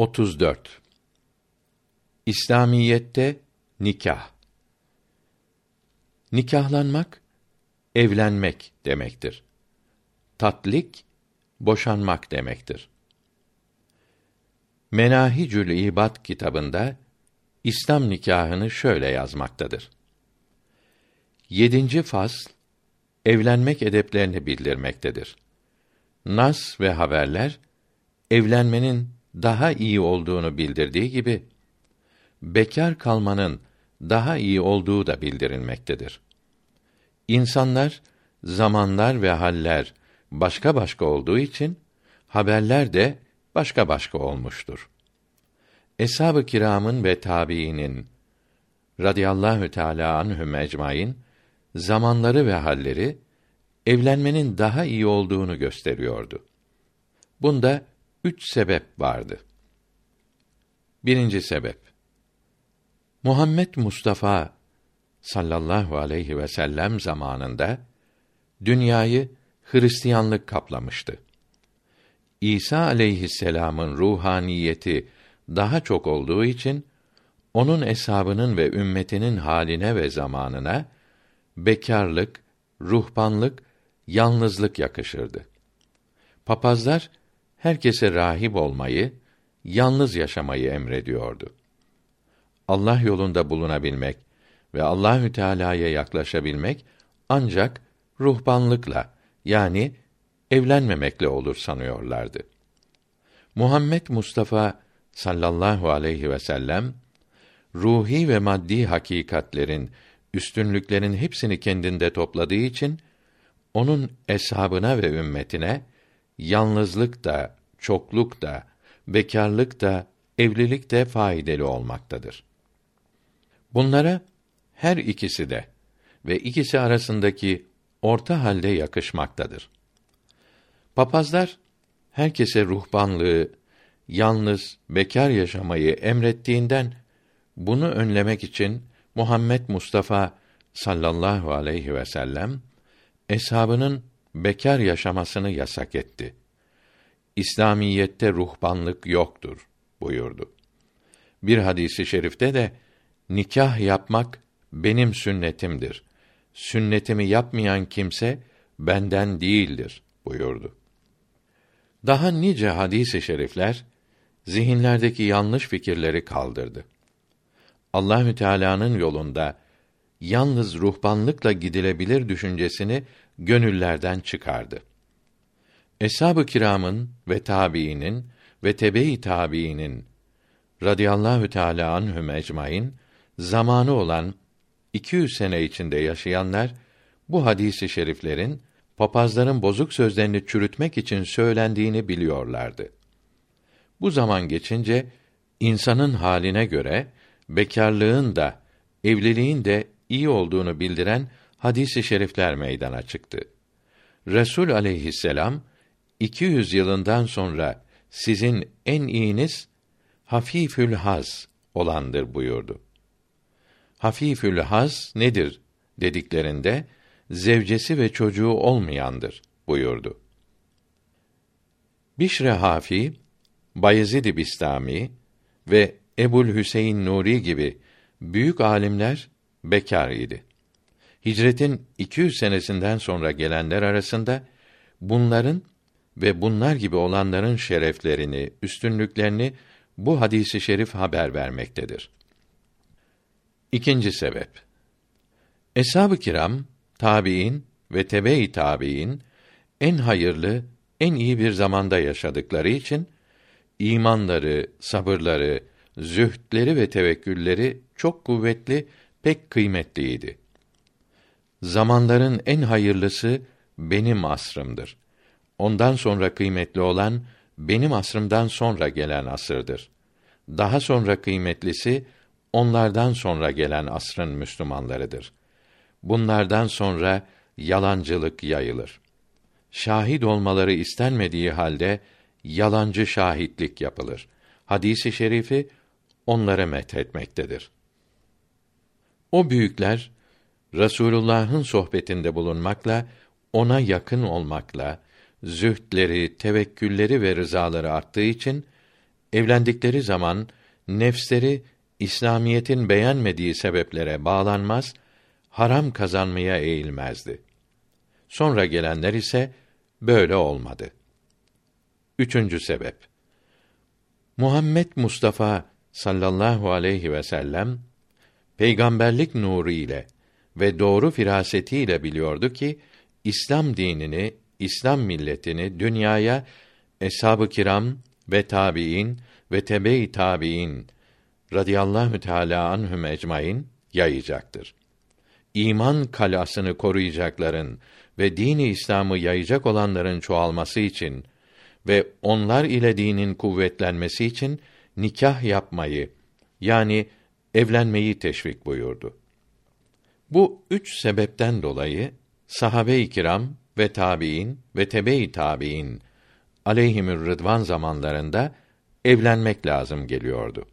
34 İslamiyette nikah Nikahlanmak evlenmek demektir. Tatlik boşanmak demektir. Menahicül İbad kitabında İslam nikahını şöyle yazmaktadır. Yedinci fasl evlenmek edeplerini bildirmektedir. Nas ve haberler evlenmenin daha iyi olduğunu bildirdiği gibi bekar kalmanın daha iyi olduğu da bildirilmektedir. İnsanlar, zamanlar ve haller başka başka olduğu için haberler de başka başka olmuştur. Eshab-ı kiramın ve tabiinin radıyallahu teala anhum ecmaîn zamanları ve halleri evlenmenin daha iyi olduğunu gösteriyordu. Bunda üç sebep vardı. Birinci sebep. Muhammed Mustafa sallallahu aleyhi ve sellem zamanında dünyayı Hristiyanlık kaplamıştı. İsa aleyhisselam'ın ruhaniyeti daha çok olduğu için onun eshabının ve ümmetinin haline ve zamanına bekarlık, ruhbanlık, yalnızlık yakışırdı. Papazlar herkese rahip olmayı, yalnız yaşamayı emrediyordu. Allah yolunda bulunabilmek ve Allahü Teala'ya yaklaşabilmek ancak ruhbanlıkla yani evlenmemekle olur sanıyorlardı. Muhammed Mustafa sallallahu aleyhi ve sellem ruhi ve maddi hakikatlerin üstünlüklerin hepsini kendinde topladığı için onun eshabına ve ümmetine yalnızlık da, çokluk da, bekarlık da, evlilik de faydalı olmaktadır. Bunlara her ikisi de ve ikisi arasındaki orta halde yakışmaktadır. Papazlar herkese ruhbanlığı, yalnız bekar yaşamayı emrettiğinden bunu önlemek için Muhammed Mustafa sallallahu aleyhi ve sellem eshabının bekar yaşamasını yasak etti. İslamiyette ruhbanlık yoktur buyurdu. Bir hadisi şerifte de nikah yapmak benim sünnetimdir. Sünnetimi yapmayan kimse benden değildir buyurdu. Daha nice hadis-i şerifler zihinlerdeki yanlış fikirleri kaldırdı. Allahü Teala'nın yolunda yalnız ruhbanlıkla gidilebilir düşüncesini gönüllerden çıkardı. Eshab-ı kiramın ve tabiinin ve tebe-i tabiinin radıyallahu teala anhum ecmaîn zamanı olan 200 sene içinde yaşayanlar bu hadisi şeriflerin papazların bozuk sözlerini çürütmek için söylendiğini biliyorlardı. Bu zaman geçince insanın haline göre bekarlığın da evliliğin de iyi olduğunu bildiren hadisi şerifler meydana çıktı. Resul aleyhisselam 200 yılından sonra sizin en iyiniz hafifül haz olandır buyurdu. Hafifül haz nedir dediklerinde zevcesi ve çocuğu olmayandır buyurdu. Bişre Hafi, Bayezid Bistami ve Ebul Hüseyin Nuri gibi büyük alimler bekar idi. Hicretin 200 senesinden sonra gelenler arasında bunların ve bunlar gibi olanların şereflerini, üstünlüklerini bu hadisi şerif haber vermektedir. İkinci sebep. Eshab-ı kiram, tabiin ve tebe-i tabiin en hayırlı, en iyi bir zamanda yaşadıkları için imanları, sabırları, zühdleri ve tevekkülleri çok kuvvetli, pek kıymetliydi. Zamanların en hayırlısı benim asrımdır. Ondan sonra kıymetli olan benim asrımdan sonra gelen asırdır. Daha sonra kıymetlisi onlardan sonra gelen asrın Müslümanlarıdır. Bunlardan sonra yalancılık yayılır. Şahit olmaları istenmediği halde yalancı şahitlik yapılır. Hadisi şerifi onlara methetmektedir. O büyükler Resulullah'ın sohbetinde bulunmakla, ona yakın olmakla, zühdleri, tevekkülleri ve rızaları arttığı için evlendikleri zaman nefsleri İslamiyetin beğenmediği sebeplere bağlanmaz, haram kazanmaya eğilmezdi. Sonra gelenler ise böyle olmadı. Üçüncü sebep. Muhammed Mustafa sallallahu aleyhi ve sellem peygamberlik nuru ile ve doğru firasetiyle biliyordu ki İslam dinini, İslam milletini dünyaya eshab-ı kiram ve tabiin ve tebe-i tabiin radıyallahu teala anhum ecmaîn yayacaktır. İman kalasını koruyacakların ve dini İslam'ı yayacak olanların çoğalması için ve onlar ile dinin kuvvetlenmesi için nikah yapmayı yani evlenmeyi teşvik buyurdu. Bu üç sebepten dolayı sahabe-i kiram ve tabiin ve tebe-i tabiin aleyhimür rıdvan zamanlarında evlenmek lazım geliyordu.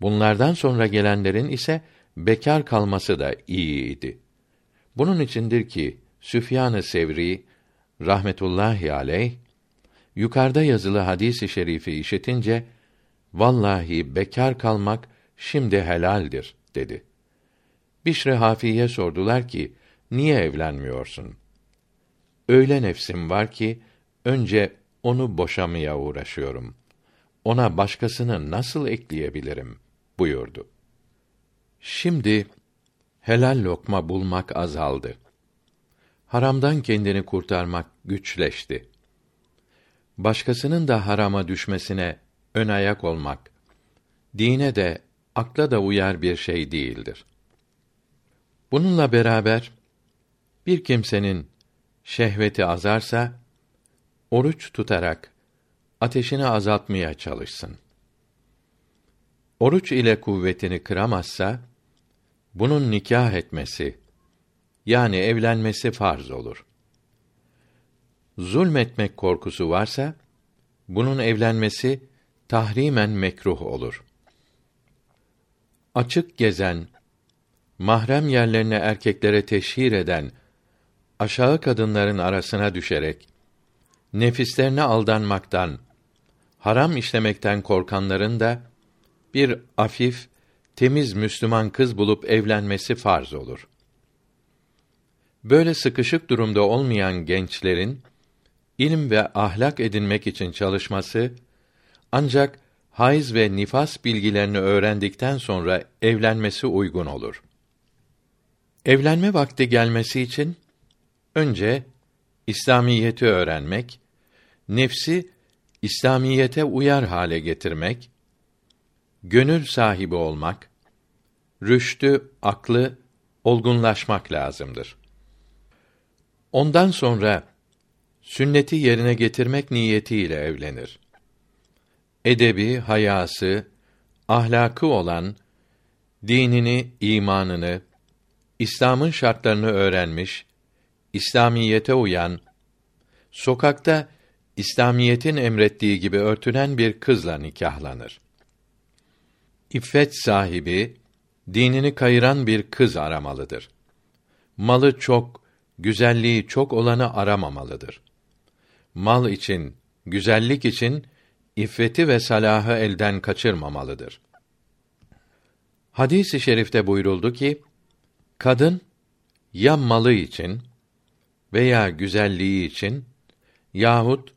Bunlardan sonra gelenlerin ise bekar kalması da iyiydi. Bunun içindir ki Süfyan-ı Sevri rahmetullahi aleyh yukarıda yazılı hadisi şerifi işitince vallahi bekar kalmak şimdi helaldir dedi. Bişre Hafiye sordular ki niye evlenmiyorsun? Öyle nefsim var ki önce onu boşamaya uğraşıyorum. Ona başkasını nasıl ekleyebilirim buyurdu. Şimdi helal lokma bulmak azaldı. Haramdan kendini kurtarmak güçleşti. Başkasının da harama düşmesine ön ayak olmak dine de akla da uyar bir şey değildir. Bununla beraber bir kimsenin şehveti azarsa oruç tutarak ateşini azaltmaya çalışsın. Oruç ile kuvvetini kıramazsa bunun nikah etmesi yani evlenmesi farz olur. Zulmetmek korkusu varsa bunun evlenmesi tahrimen mekruh olur. Açık gezen, mahrem yerlerine erkeklere teşhir eden aşağı kadınların arasına düşerek nefislerine aldanmaktan, haram işlemekten korkanların da bir afif, temiz Müslüman kız bulup evlenmesi farz olur. Böyle sıkışık durumda olmayan gençlerin ilim ve ahlak edinmek için çalışması ancak hayız ve nifas bilgilerini öğrendikten sonra evlenmesi uygun olur. Evlenme vakti gelmesi için önce İslamiyeti öğrenmek, nefsi İslamiyete uyar hale getirmek, gönül sahibi olmak, rüştü, aklı olgunlaşmak lazımdır. Ondan sonra sünneti yerine getirmek niyetiyle evlenir. Edebi, hayası, ahlakı olan dinini, imanını, İslam'ın şartlarını öğrenmiş, İslamiyete uyan, sokakta İslamiyetin emrettiği gibi örtünen bir kızla nikahlanır. İffet sahibi, dinini kayıran bir kız aramalıdır. Malı çok, güzelliği çok olanı aramamalıdır. Mal için, güzellik için iffeti ve salahı elden kaçırmamalıdır. Hadis-i şerifte buyuruldu ki, kadın ya malı için veya güzelliği için yahut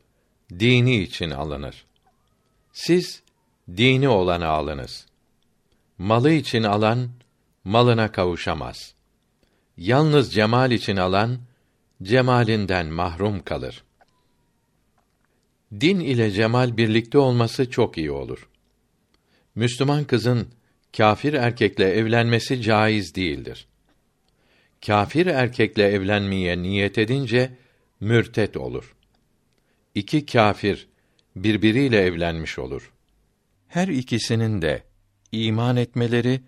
dini için alınır. Siz dini olanı alınız. Malı için alan malına kavuşamaz. Yalnız cemal için alan cemalinden mahrum kalır. Din ile cemal birlikte olması çok iyi olur. Müslüman kızın kâfir erkekle evlenmesi caiz değildir. Kâfir erkekle evlenmeye niyet edince mürtet olur. İki kâfir birbiriyle evlenmiş olur. Her ikisinin de iman etmeleri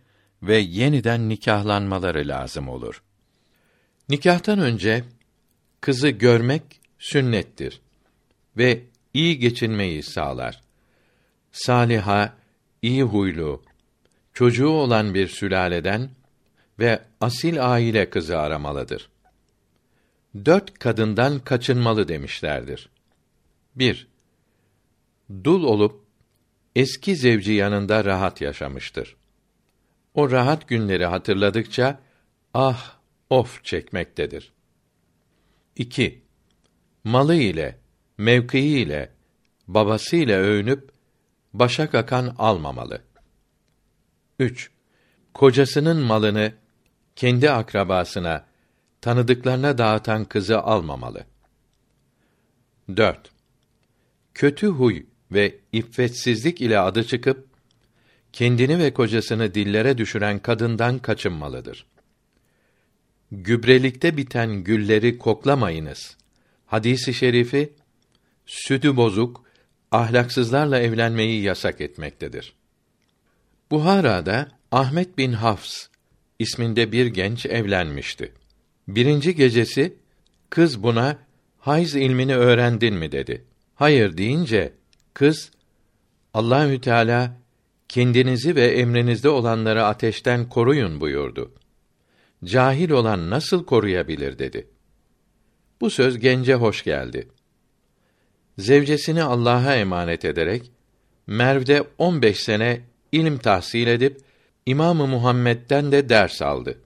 ve yeniden nikahlanmaları lazım olur. Nikahtan önce kızı görmek sünnettir ve iyi geçinmeyi sağlar. Saliha, iyi huylu, çocuğu olan bir sülaleden ve asil aile kızı aramalıdır. Dört kadından kaçınmalı demişlerdir. 1. dul olup eski zevci yanında rahat yaşamıştır. O rahat günleri hatırladıkça ah of çekmektedir. 2. Malı ile, mevkii ile, babası ile övünüp başa kakan almamalı. 3. Kocasının malını kendi akrabasına, tanıdıklarına dağıtan kızı almamalı. 4. Kötü huy ve iffetsizlik ile adı çıkıp kendini ve kocasını dillere düşüren kadından kaçınmalıdır. Gübrelikte biten gülleri koklamayınız. Hadisi şerifi sütü bozuk, ahlaksızlarla evlenmeyi yasak etmektedir. Buhara'da Ahmet bin Hafs isminde bir genç evlenmişti. Birinci gecesi kız buna hayz ilmini öğrendin mi dedi. Hayır deyince kız Allahü Teala kendinizi ve emrinizde olanları ateşten koruyun buyurdu. Cahil olan nasıl koruyabilir dedi. Bu söz gence hoş geldi. Zevcesini Allah'a emanet ederek Merv'de 15 sene ilim tahsil edip İmamı Muhammed'den de ders aldı.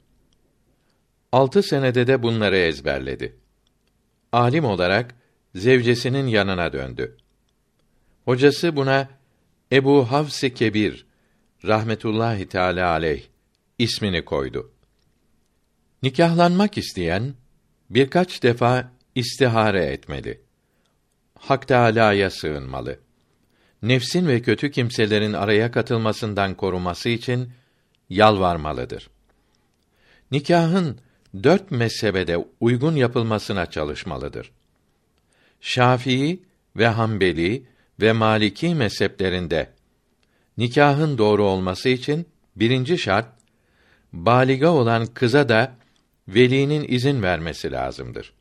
Altı senede de bunları ezberledi. Alim olarak zevcesinin yanına döndü. Hocası buna Ebu Havs-ı Kebir rahmetullahi teala aleyh ismini koydu. Nikahlanmak isteyen birkaç defa istihare etmeli. Hak Teâlâ'ya sığınmalı. Nefsin ve kötü kimselerin araya katılmasından koruması için yalvarmalıdır. Nikahın dört mezhebede uygun yapılmasına çalışmalıdır. Şafii ve Hanbeli ve Maliki mezheplerinde nikahın doğru olması için birinci şart baliga olan kıza da velinin izin vermesi lazımdır.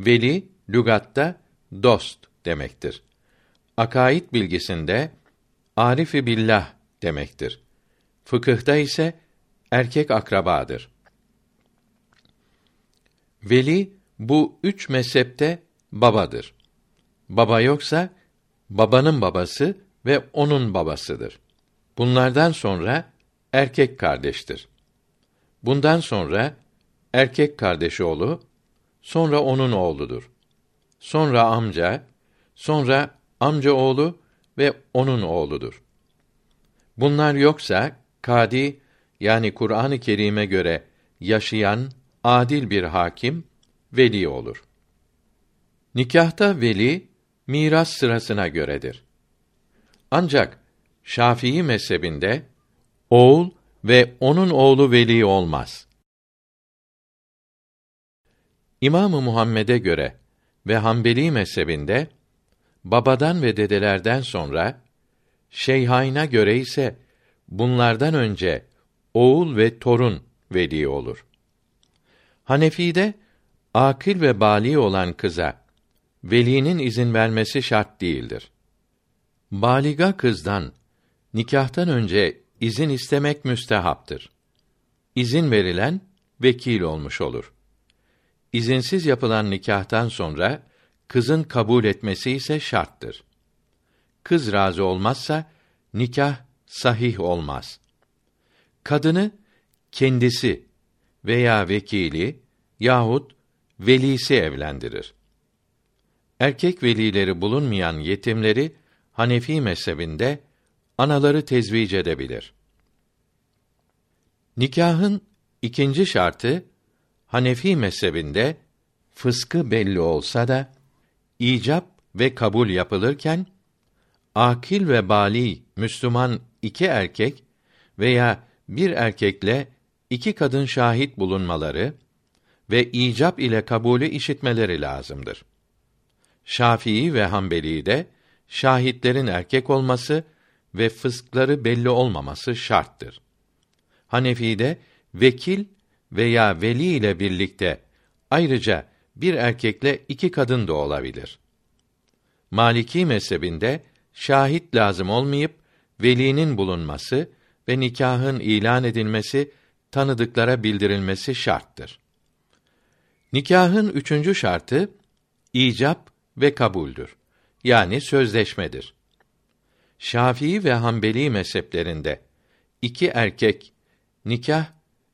Veli lügatta dost demektir. Akaid bilgisinde arifi billah demektir. Fıkıhta ise erkek akrabadır. Veli bu üç mezhepte babadır. Baba yoksa babanın babası ve onun babasıdır. Bunlardan sonra erkek kardeştir. Bundan sonra erkek kardeşi oğlu, sonra onun oğludur. Sonra amca, sonra amca oğlu ve onun oğludur. Bunlar yoksa kadi yani Kur'an-ı Kerim'e göre yaşayan adil bir hakim veli olur. Nikahta veli miras sırasına göredir. Ancak Şafii mezhebinde oğul ve onun oğlu veli olmaz. İmamı Muhammed'e göre ve Hanbeli mezhebinde babadan ve dedelerden sonra Şeyhayn'a göre ise bunlardan önce oğul ve torun veli olur. Hanefi'de akil ve bali olan kıza velinin izin vermesi şart değildir. Baliga kızdan nikahtan önce izin istemek müstehaptır. İzin verilen vekil olmuş olur. İzinsiz yapılan nikahtan sonra kızın kabul etmesi ise şarttır. Kız razı olmazsa nikah sahih olmaz. Kadını kendisi veya vekili yahut velisi evlendirir. Erkek velileri bulunmayan yetimleri Hanefi mezhebinde anaları tezvic edebilir. Nikahın ikinci şartı Hanefi mezhebinde fıskı belli olsa da icap ve kabul yapılırken akil ve bali Müslüman iki erkek veya bir erkekle iki kadın şahit bulunmaları ve icap ile kabulü işitmeleri lazımdır. Şafii ve Hanbeli de şahitlerin erkek olması ve fıskları belli olmaması şarttır. Hanefi'de vekil veya veli ile birlikte ayrıca bir erkekle iki kadın da olabilir. Maliki mezhebinde şahit lazım olmayıp velinin bulunması ve nikahın ilan edilmesi tanıdıklara bildirilmesi şarttır. Nikahın üçüncü şartı icap ve kabuldür. yani sözleşmedir. Şafii ve Hanbeli mezheplerinde iki erkek nikah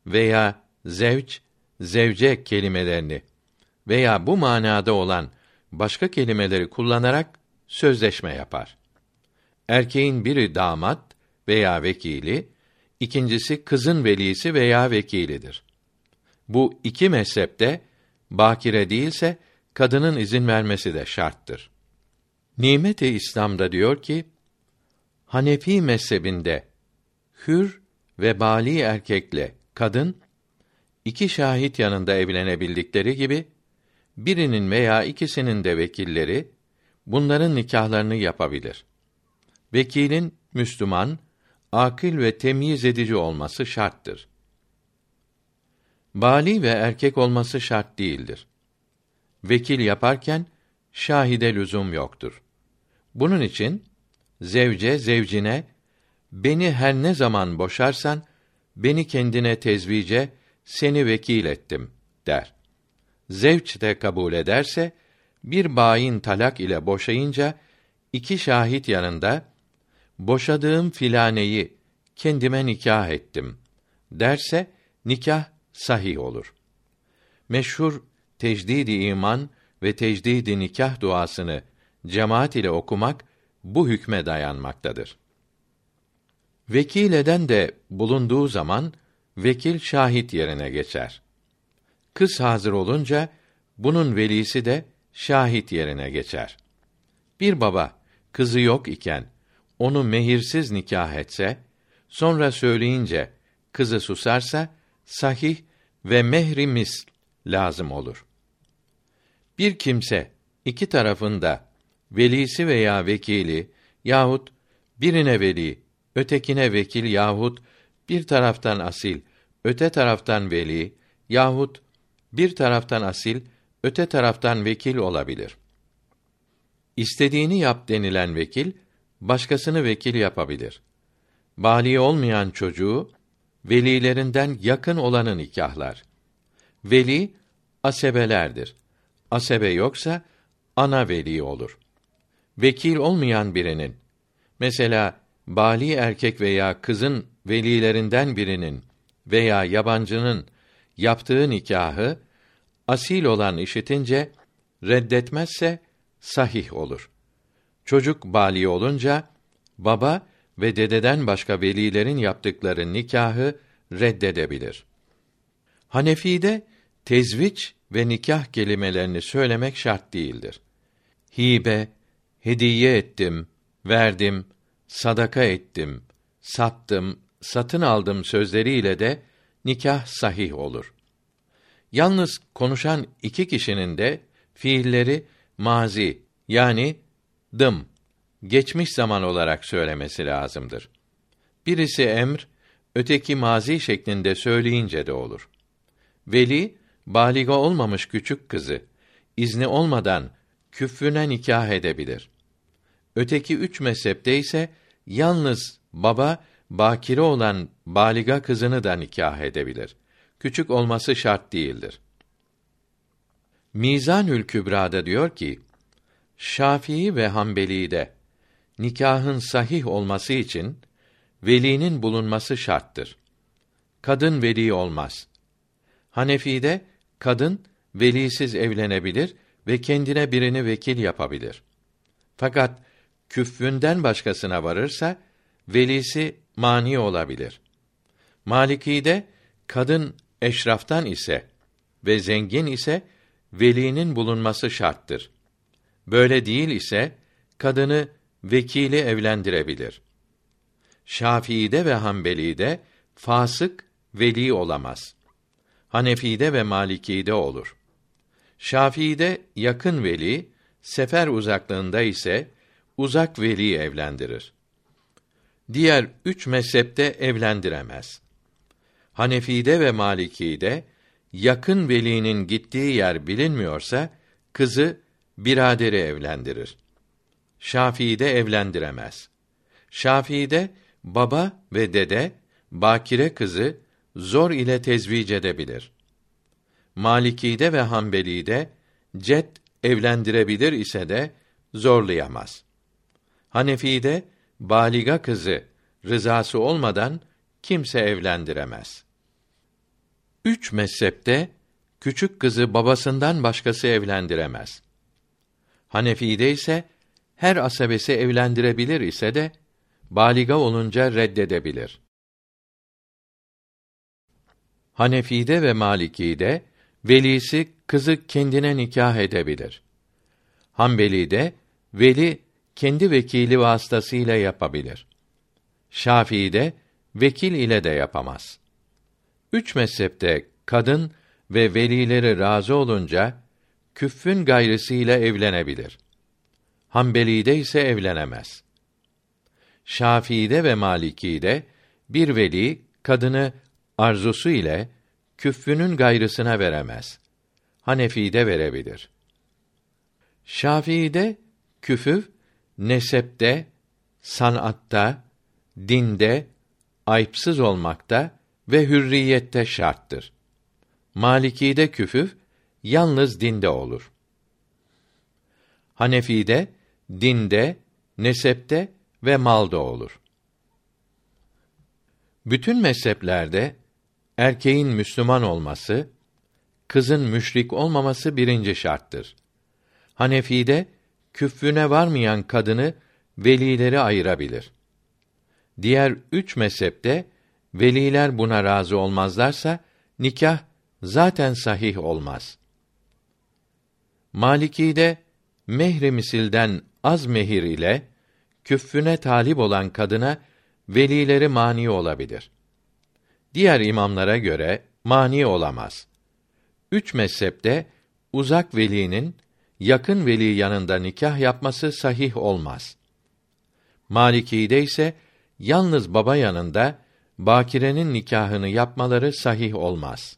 veya zevç, zevce kelimelerini veya bu manada olan başka kelimeleri kullanarak sözleşme yapar. Erkeğin biri damat veya vekili, ikincisi kızın velisi veya vekilidir. Bu iki mezhepte bakire değilse kadının izin vermesi de şarttır. Nimet-i İslam'da diyor ki, Hanefi mezhebinde hür ve bali erkekle kadın iki şahit yanında evlenebildikleri gibi birinin veya ikisinin de vekilleri bunların nikahlarını yapabilir. Vekilin Müslüman, akıl ve temyiz edici olması şarttır. Bali ve erkek olması şart değildir. Vekil yaparken şahide lüzum yoktur. Bunun için zevce zevcine beni her ne zaman boşarsan beni kendine tezvice seni vekil ettim der. Zevç de kabul ederse bir bayin talak ile boşayınca iki şahit yanında boşadığım filaneyi kendime nikah ettim derse nikah sahih olur. Meşhur tecdidi iman ve tecdidi nikah duasını cemaat ile okumak bu hükme dayanmaktadır. Vekil eden de bulunduğu zaman vekil şahit yerine geçer. Kız hazır olunca bunun velisi de şahit yerine geçer. Bir baba kızı yok iken onu mehirsiz nikah etse, sonra söyleyince kızı susarsa sahih ve mehri misl lazım olur. Bir kimse iki tarafında velisi veya vekili yahut birine veli, ötekine vekil yahut bir taraftan asil, öte taraftan veli yahut bir taraftan asil, öte taraftan vekil olabilir. İstediğini yap denilen vekil başkasını vekil yapabilir. Bali olmayan çocuğu velilerinden yakın olanı nikahlar. Veli asebelerdir. Asebe yoksa ana veli olur. Vekil olmayan birinin mesela bali erkek veya kızın velilerinden birinin veya yabancının yaptığı nikahı asil olan işitince reddetmezse sahih olur. Çocuk bali olunca baba ve dededen başka velilerin yaptıkları nikahı reddedebilir. Hanefi'de tezviç ve nikah kelimelerini söylemek şart değildir. Hibe, hediye ettim, verdim, sadaka ettim, sattım, satın aldım sözleriyle de nikah sahih olur. Yalnız konuşan iki kişinin de fiilleri mazi yani dım geçmiş zaman olarak söylemesi lazımdır. Birisi emr, öteki mazi şeklinde söyleyince de olur. Veli baliga olmamış küçük kızı izni olmadan küfrüne nikah edebilir. Öteki üç mezhepte ise yalnız baba bakire olan baliga kızını da nikah edebilir. Küçük olması şart değildir. Mizanül Kübra'da diyor ki: Şafii ve Hanbeli'de nikahın sahih olması için velinin bulunması şarttır. Kadın veli olmaz. Hanefi'de kadın velisiz evlenebilir ve kendine birini vekil yapabilir. Fakat küffünden başkasına varırsa velisi mani olabilir. Maliki'de kadın eşraftan ise ve zengin ise velinin bulunması şarttır. Böyle değil ise kadını vekili evlendirebilir. Şafii'de ve Hanbeli'de fasık veli olamaz. Hanefi'de ve Maliki'de olur. Şafii'de yakın veli, sefer uzaklığında ise uzak veli evlendirir. Diğer üç mezhepte evlendiremez. Hanefi'de ve Maliki'de yakın velinin gittiği yer bilinmiyorsa kızı biraderi evlendirir. Şafii'de evlendiremez. Şafii'de baba ve dede bakire kızı zor ile tezvic edebilir. Maliki'de ve Hanbeli'de cet evlendirebilir ise de zorlayamaz. Hanefi'de baliga kızı rızası olmadan kimse evlendiremez. Üç mezhepte küçük kızı babasından başkası evlendiremez. Hanefi'de ise her asabesi evlendirebilir ise de baliga olunca reddedebilir. Hanefi'de ve Maliki'de velisi kızı kendine nikah edebilir. Hanbeli'de veli kendi vekili vasıtasıyla yapabilir. Şafii'de vekil ile de yapamaz. Üç mezhepte kadın ve velileri razı olunca küffün gayrısıyla evlenebilir. Hanbeli'de ise evlenemez. Şafii'de ve Maliki'de bir veli kadını arzusu ile küffünün gayrısına veremez. Hanefi'de verebilir. Şafii'de küfüv nesepte, sanatta, dinde, ayıpsız olmakta ve hürriyette şarttır. Maliki'de küfüv yalnız dinde olur. Hanefi'de dinde, nesepte ve malda olur. Bütün mezheplerde erkeğin Müslüman olması, kızın müşrik olmaması birinci şarttır. Hanefi'de küffüne varmayan kadını velileri ayırabilir. Diğer üç mezhepte veliler buna razı olmazlarsa nikah zaten sahih olmaz. Maliki'de mehri misilden az mehir ile küffüne talip olan kadına velileri mani olabilir. Diğer imamlara göre mani olamaz. Üç mezhepte uzak velinin yakın veli yanında nikah yapması sahih olmaz. Maliki'de ise yalnız baba yanında bakirenin nikahını yapmaları sahih olmaz.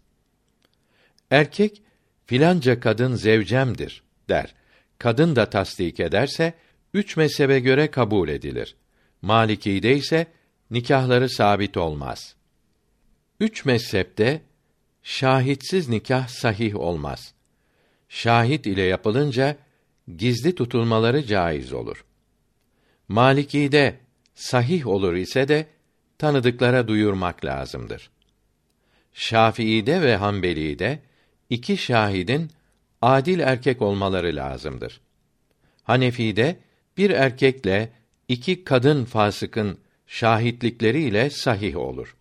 Erkek filanca kadın zevcemdir der. Kadın da tasdik ederse üç mezhebe göre kabul edilir. Maliki'de ise nikahları sabit olmaz. Üç mezhepte şahitsiz nikah sahih olmaz. Şahit ile yapılınca gizli tutulmaları caiz olur. Maliki'de sahih olur ise de tanıdıklara duyurmak lazımdır. Şafii'de ve Hanbeli'de iki şahidin adil erkek olmaları lazımdır. Hanefi'de bir erkekle iki kadın fasıkın şahitlikleriyle sahih olur.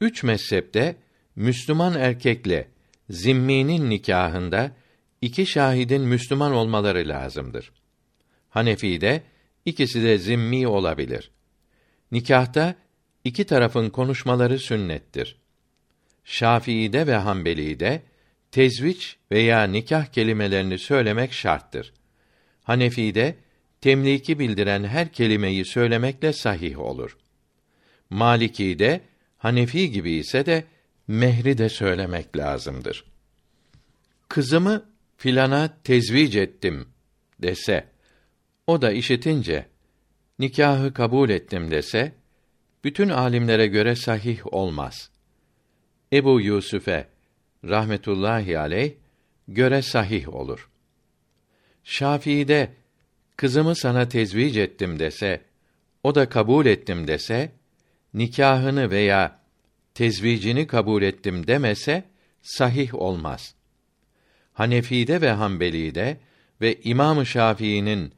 Üç mezhepte Müslüman erkekle zimminin nikahında iki şahidin Müslüman olmaları lazımdır. Hanefi'de ikisi de zimmi olabilir. Nikahta iki tarafın konuşmaları sünnettir. Şafii'de ve Hanbeli'de tezviç veya nikah kelimelerini söylemek şarttır. Hanefi'de temliki bildiren her kelimeyi söylemekle sahih olur. Maliki'de Hanefi gibi ise de mehri de söylemek lazımdır. Kızımı filana tezvic ettim dese, o da işitince nikahı kabul ettim dese, bütün alimlere göre sahih olmaz. Ebu Yusuf'e rahmetullahi aleyh göre sahih olur. Şafii'de kızımı sana tezvic ettim dese, o da kabul ettim dese, nikahını veya tezvicini kabul ettim demese sahih olmaz. Hanefi'de ve Hanbeli'de ve İmam Şafii'nin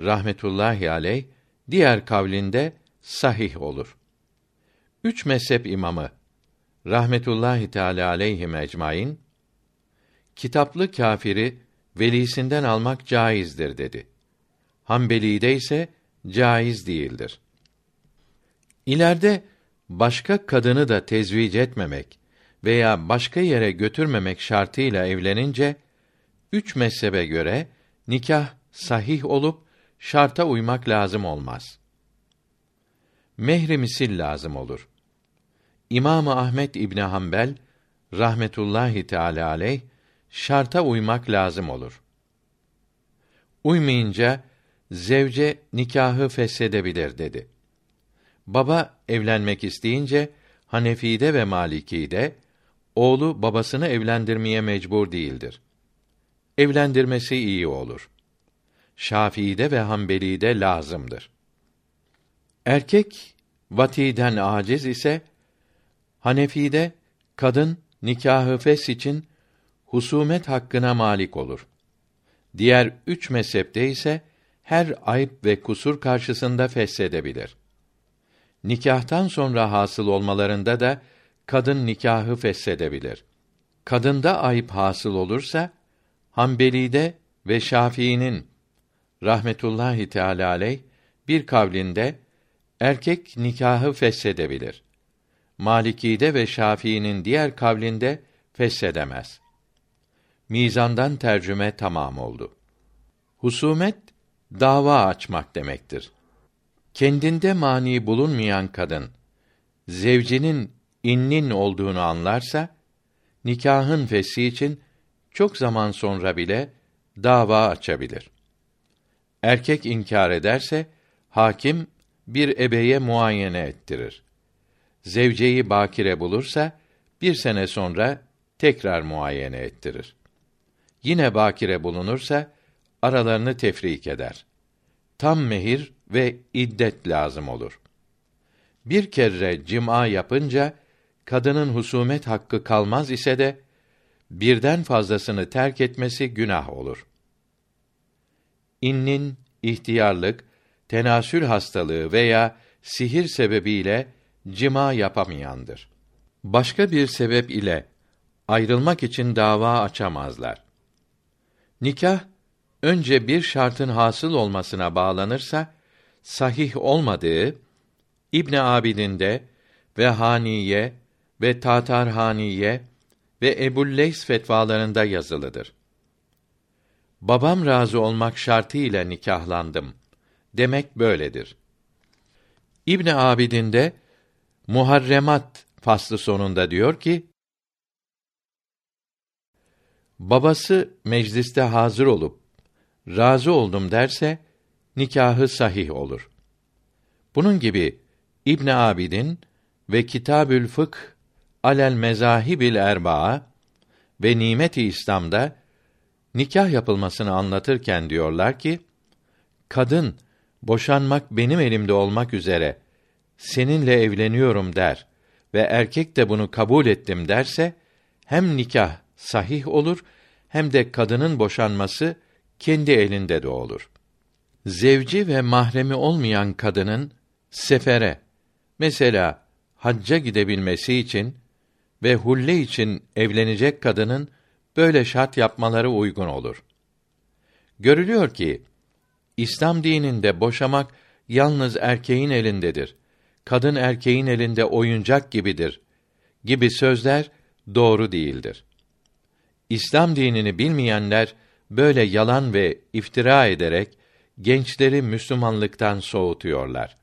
rahmetullahi aleyh diğer kavlinde sahih olur. Üç mezhep imamı rahmetullahi teala aleyhi ecmaîn kitaplı kâfiri velisinden almak caizdir dedi. Hanbeli'de ise caiz değildir. İleride başka kadını da tezvic etmemek veya başka yere götürmemek şartıyla evlenince üç mezhebe göre nikah sahih olup şarta uymak lazım olmaz. Mehri misil lazım olur. İmam Ahmet İbni Hanbel rahmetullahi teala aleyh şarta uymak lazım olur. Uymayınca zevce nikahı feshedebilir dedi. Baba evlenmek isteyince Hanefi'de ve Maliki'de oğlu babasını evlendirmeye mecbur değildir. Evlendirmesi iyi olur. Şafii'de ve Hanbeli'de lazımdır. Erkek vatiden aciz ise Hanefi'de kadın nikahı fes için husumet hakkına malik olur. Diğer üç mezhepte ise her ayıp ve kusur karşısında feshedebilir. Nikahtan sonra hasıl olmalarında da kadın nikahı feshedebilir. Kadında ayıp hasıl olursa Hanbeli'de ve Şafii'nin rahmetullahi teala aleyh bir kavlinde erkek nikahı feshedebilir. Maliki'de ve Şafii'nin diğer kavlinde feshedemez. Mizandan tercüme tamam oldu. Husumet dava açmak demektir. Kendinde mani bulunmayan kadın zevcinin innin olduğunu anlarsa nikahın feshi için çok zaman sonra bile dava açabilir. Erkek inkar ederse hakim bir ebeye muayene ettirir. Zevceyi bakire bulursa bir sene sonra tekrar muayene ettirir. Yine bakire bulunursa aralarını tefrik eder. Tam mehir ve iddet lazım olur. Bir kere cima yapınca kadının husumet hakkı kalmaz ise de birden fazlasını terk etmesi günah olur. İnnin, ihtiyarlık, tenasül hastalığı veya sihir sebebiyle cima yapamayandır. Başka bir sebep ile ayrılmak için dava açamazlar. Nikah önce bir şartın hasıl olmasına bağlanırsa sahih olmadığı İbn Abidin'de ve Haniye ve Tatarhaniye ve Ebu'l-Leys fetvalarında yazılıdır. Babam razı olmak şartıyla nikahlandım demek böyledir. İbn Abidin'de Muharremat faslı sonunda diyor ki: Babası mecliste hazır olup razı oldum derse nikahı sahih olur. Bunun gibi İbn Abidin ve Kitabül Fıkh alel mezahibil erbaa ve Nimet-i İslam'da nikah yapılmasını anlatırken diyorlar ki kadın boşanmak benim elimde olmak üzere seninle evleniyorum der ve erkek de bunu kabul ettim derse hem nikah sahih olur hem de kadının boşanması kendi elinde de olur. Zevci ve mahremi olmayan kadının sefere mesela hacca gidebilmesi için ve hulle için evlenecek kadının böyle şart yapmaları uygun olur. Görülüyor ki İslam dininde boşamak yalnız erkeğin elindedir. Kadın erkeğin elinde oyuncak gibidir gibi sözler doğru değildir. İslam dinini bilmeyenler böyle yalan ve iftira ederek gençleri Müslümanlıktan soğutuyorlar.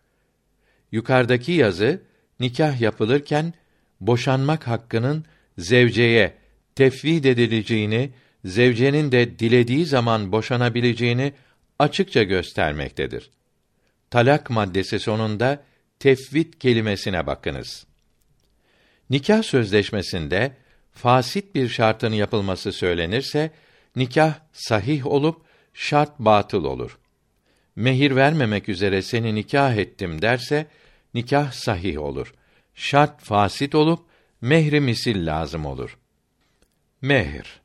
Yukarıdaki yazı nikah yapılırken boşanmak hakkının zevceye tefvid edileceğini, zevcenin de dilediği zaman boşanabileceğini açıkça göstermektedir. Talak maddesi sonunda tefvid kelimesine bakınız. Nikah sözleşmesinde fasit bir şartın yapılması söylenirse nikah sahih olup şart batıl olur. Mehir vermemek üzere seni nikah ettim derse nikah sahih olur. Şart fasit olup mehri misil lazım olur. Mehir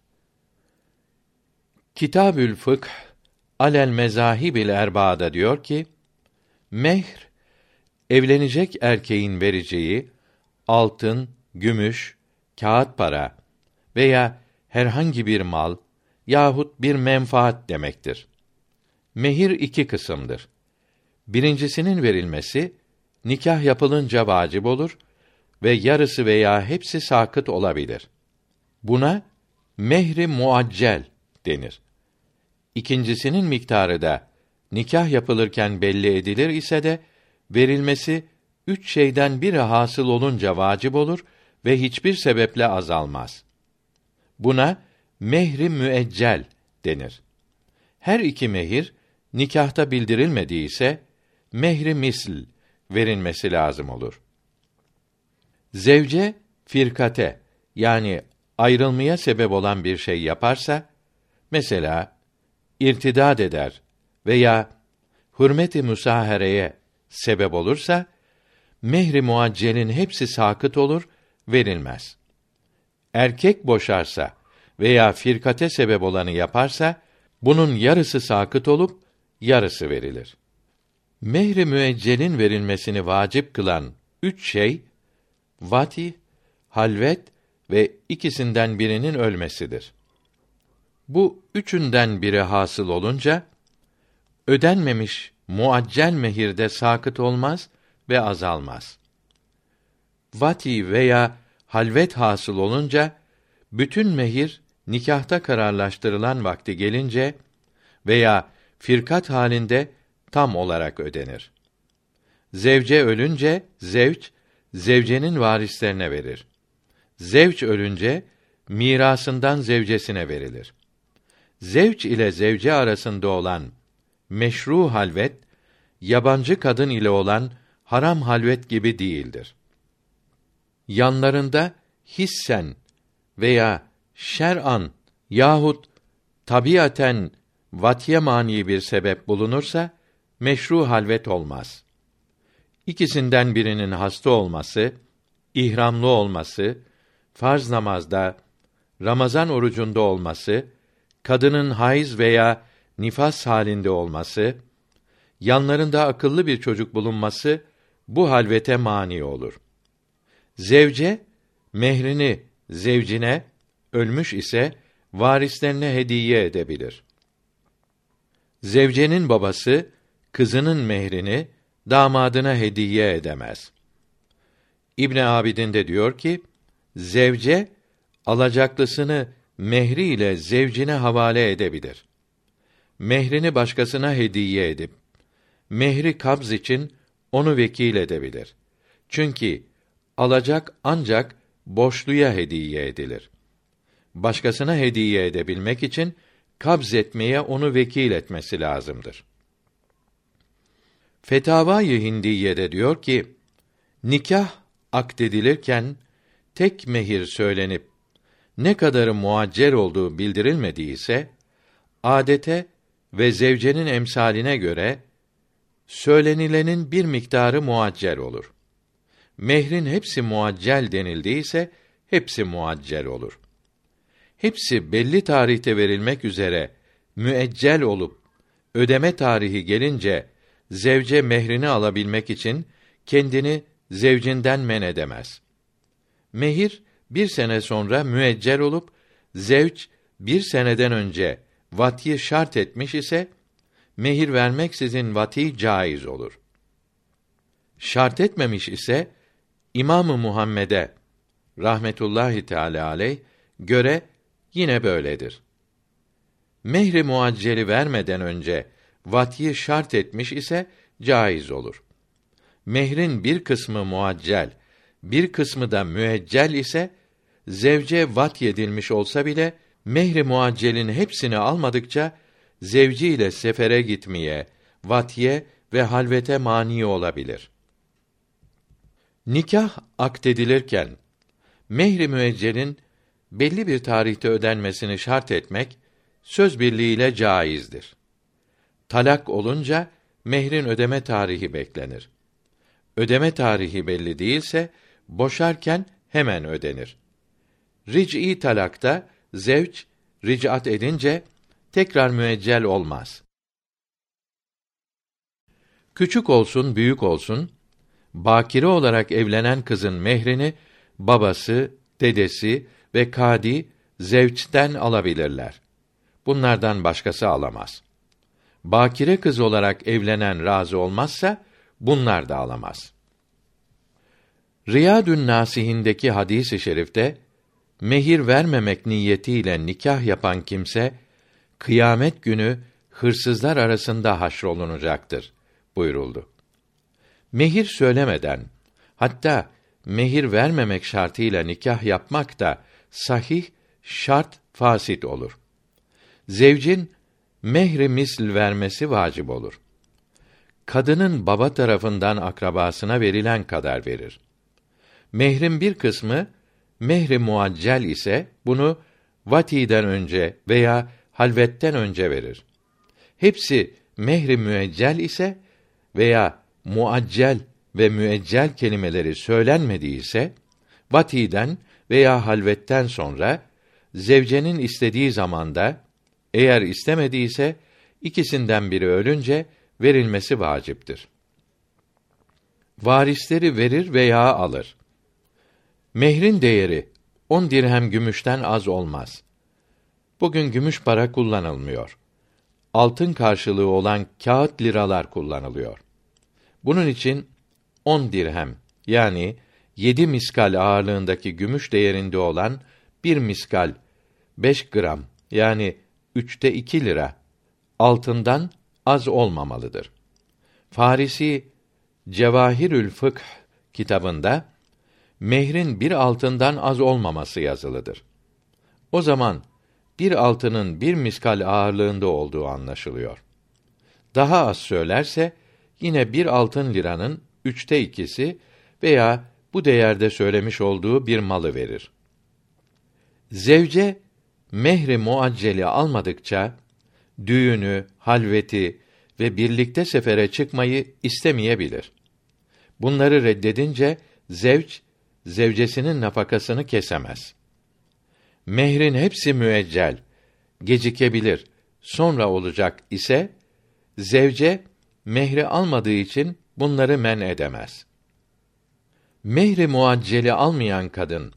Kitabül Fıkh alel mezahibil erba'da diyor ki mehr evlenecek erkeğin vereceği altın, gümüş, kağıt para veya herhangi bir mal yahut bir menfaat demektir. Mehir iki kısımdır. Birincisinin verilmesi nikah yapılınca vacip olur ve yarısı veya hepsi sakıt olabilir. Buna mehri muaccel denir. İkincisinin miktarı da nikah yapılırken belli edilir ise de verilmesi üç şeyden biri hasıl olunca vacip olur ve hiçbir sebeple azalmaz. Buna mehri müeccel denir. Her iki mehir nikahta bildirilmediği ise mehri misl verilmesi lazım olur. Zevce firkate yani ayrılmaya sebep olan bir şey yaparsa mesela irtidad eder veya hürmet-i müsahereye sebep olursa mehri muaccelin hepsi sakıt olur, verilmez. Erkek boşarsa veya firkate sebep olanı yaparsa bunun yarısı sakıt olup yarısı verilir. Mehri müeccelin verilmesini vacip kılan üç şey vati, halvet ve ikisinden birinin ölmesidir. Bu üçünden biri hasıl olunca ödenmemiş muaccel mehirde sakıt olmaz ve azalmaz. Vati veya halvet hasıl olunca bütün mehir nikahta kararlaştırılan vakti gelince veya firkat halinde tam olarak ödenir. Zevce ölünce zevç zevcenin varislerine verir. Zevç ölünce mirasından zevcesine verilir. Zevç ile zevce arasında olan meşru halvet yabancı kadın ile olan haram halvet gibi değildir. Yanlarında hissen veya şer'an yahut tabiaten vatiye mani bir sebep bulunursa meşru halvet olmaz. İkisinden birinin hasta olması, ihramlı olması, farz namazda, Ramazan orucunda olması, kadının hayız veya nifas halinde olması, yanlarında akıllı bir çocuk bulunması bu halvete mani olur. Zevce mehrini zevcine ölmüş ise varislerine hediye edebilir. Zevcenin babası kızının mehrini damadına hediye edemez. İbn Abidin de diyor ki, zevce alacaklısını mehri ile zevcine havale edebilir. Mehrini başkasına hediye edip mehri kabz için onu vekil edebilir. Çünkü alacak ancak borçluya hediye edilir. Başkasına hediye edebilmek için kabz etmeye onu vekil etmesi lazımdır. Fetavâ-i diyor ki, nikah akdedilirken tek mehir söylenip ne kadarı muaccel olduğu bildirilmediyse adete ve zevcenin emsaline göre söylenilenin bir miktarı muaccel olur. Mehrin hepsi muaccel denildiyse hepsi muaccel olur. Hepsi belli tarihte verilmek üzere müeccel olup ödeme tarihi gelince zevce mehrini alabilmek için kendini zevcinden men edemez. Mehir bir sene sonra müeccel olup zevç bir seneden önce vatiyi şart etmiş ise mehir vermek sizin vati caiz olur. Şart etmemiş ise İmamı Muhammed'e rahmetullahi teala aleyh göre yine böyledir. Mehri muacceli vermeden önce vatiyi şart etmiş ise caiz olur. Mehrin bir kısmı muaccel, bir kısmı da müeccel ise zevce vat yedilmiş olsa bile mehri muaccelin hepsini almadıkça zevci ile sefere gitmeye, vatiye ve halvete mani olabilir. Nikah akdedilirken mehri müeccelin belli bir tarihte ödenmesini şart etmek söz birliğiyle caizdir. Talak olunca mehrin ödeme tarihi beklenir. Ödeme tarihi belli değilse boşarken hemen ödenir. Ric'i talakta zevç ricat edince tekrar müeccel olmaz. Küçük olsun, büyük olsun, bakire olarak evlenen kızın mehrini babası, dedesi ve kadi zevçten alabilirler. Bunlardan başkası alamaz. Bakire kız olarak evlenen razı olmazsa bunlar da alamaz. Riyadün Nasihindeki hadisi i şerifte mehir vermemek niyetiyle nikah yapan kimse kıyamet günü hırsızlar arasında haşrolunacaktır buyuruldu. Mehir söylemeden hatta mehir vermemek şartıyla nikah yapmak da sahih şart fasit olur. Zevcin mehri misl vermesi vacip olur. Kadının baba tarafından akrabasına verilen kadar verir. Mehrin bir kısmı mehri muaccel ise bunu vatiden önce veya halvetten önce verir. Hepsi mehri müeccel ise veya muaccel ve müeccel kelimeleri söylenmediyse vatiden veya halvetten sonra zevcenin istediği zamanda eğer istemediyse ikisinden biri ölünce verilmesi vaciptir. Varisleri verir veya alır. Mehrin değeri on dirhem gümüşten az olmaz. Bugün gümüş para kullanılmıyor. Altın karşılığı olan kağıt liralar kullanılıyor. Bunun için on dirhem yani yedi miskal ağırlığındaki gümüş değerinde olan bir miskal beş gram yani üçte iki lira altından az olmamalıdır. Farisi Cevahirül Fıkh kitabında mehrin bir altından az olmaması yazılıdır. O zaman bir altının bir miskal ağırlığında olduğu anlaşılıyor. Daha az söylerse yine bir altın liranın üçte ikisi veya bu değerde söylemiş olduğu bir malı verir. Zevce mehri muacceli almadıkça düğünü, halveti ve birlikte sefere çıkmayı istemeyebilir. Bunları reddedince zevç zevcesinin nafakasını kesemez. Mehrin hepsi müeccel, gecikebilir, sonra olacak ise zevce mehri almadığı için bunları men edemez. Mehri muacceli almayan kadın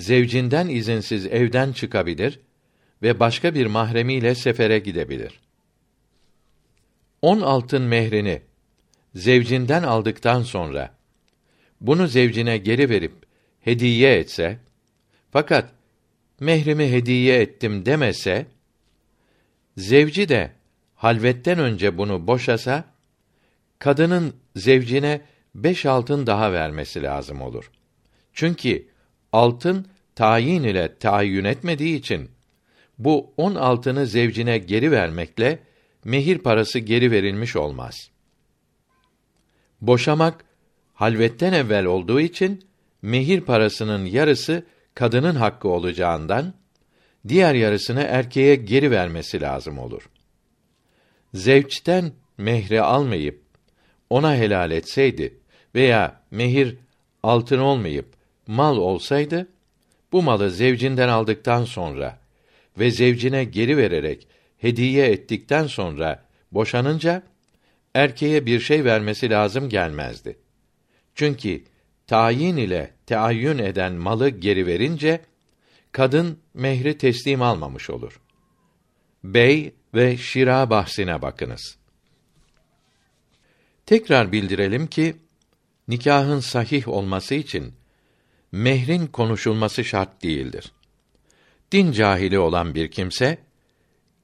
zevcinden izinsiz evden çıkabilir ve başka bir mahremiyle sefere gidebilir. On altın mehrini zevcinden aldıktan sonra bunu zevcine geri verip hediye etse fakat mehrimi hediye ettim demese zevci de halvetten önce bunu boşasa kadının zevcine beş altın daha vermesi lazım olur. Çünkü altın tayin ile tayin etmediği için bu on altını zevcine geri vermekle mehir parası geri verilmiş olmaz. Boşamak halvetten evvel olduğu için mehir parasının yarısı kadının hakkı olacağından diğer yarısını erkeğe geri vermesi lazım olur. Zevçten mehri almayıp ona helal etseydi veya mehir altın olmayıp mal olsaydı bu malı zevcinden aldıktan sonra ve zevcine geri vererek hediye ettikten sonra boşanınca erkeğe bir şey vermesi lazım gelmezdi. Çünkü tayin ile teayyün eden malı geri verince kadın mehri teslim almamış olur. Bey ve şira bahsine bakınız. Tekrar bildirelim ki nikahın sahih olması için mehrin konuşulması şart değildir. Din cahili olan bir kimse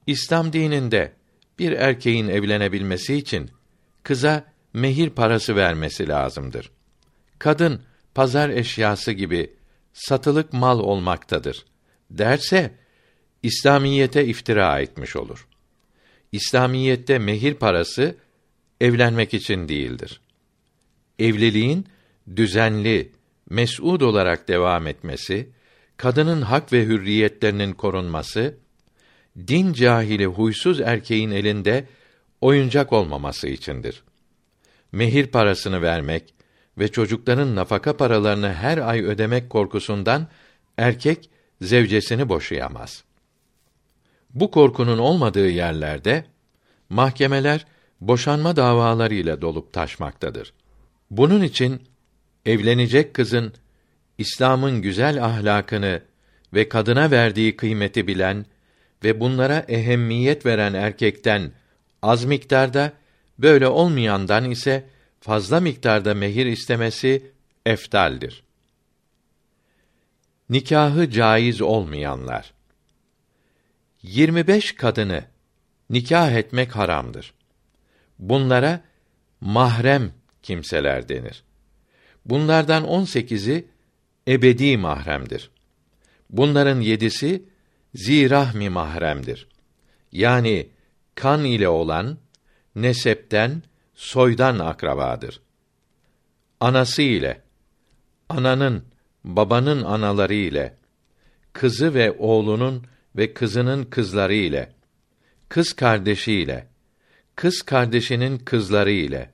İslam dininde bir erkeğin evlenebilmesi için kıza mehir parası vermesi lazımdır. Kadın pazar eşyası gibi satılık mal olmaktadır derse İslamiyete iftira etmiş olur. İslamiyette mehir parası evlenmek için değildir. Evliliğin düzenli, mes'ud olarak devam etmesi, kadının hak ve hürriyetlerinin korunması, din cahili huysuz erkeğin elinde oyuncak olmaması içindir. Mehir parasını vermek ve çocukların nafaka paralarını her ay ödemek korkusundan erkek zevcesini boşayamaz. Bu korkunun olmadığı yerlerde mahkemeler boşanma davalarıyla dolup taşmaktadır. Bunun için evlenecek kızın İslam'ın güzel ahlakını ve kadına verdiği kıymeti bilen ve bunlara ehemmiyet veren erkekten az miktarda, böyle olmayandan ise fazla miktarda mehir istemesi eftaldir. Nikahı caiz olmayanlar 25 kadını nikah etmek haramdır. Bunlara mahrem kimseler denir. Bunlardan 18'i ebedi mahremdir. Bunların yedisi zirahmi mahremdir. Yani kan ile olan nesepten, soydan akrabadır. Anası ile, ananın, babanın anaları ile, kızı ve oğlunun ve kızının kızları ile, kız kardeşi ile, kız kardeşinin kızları ile,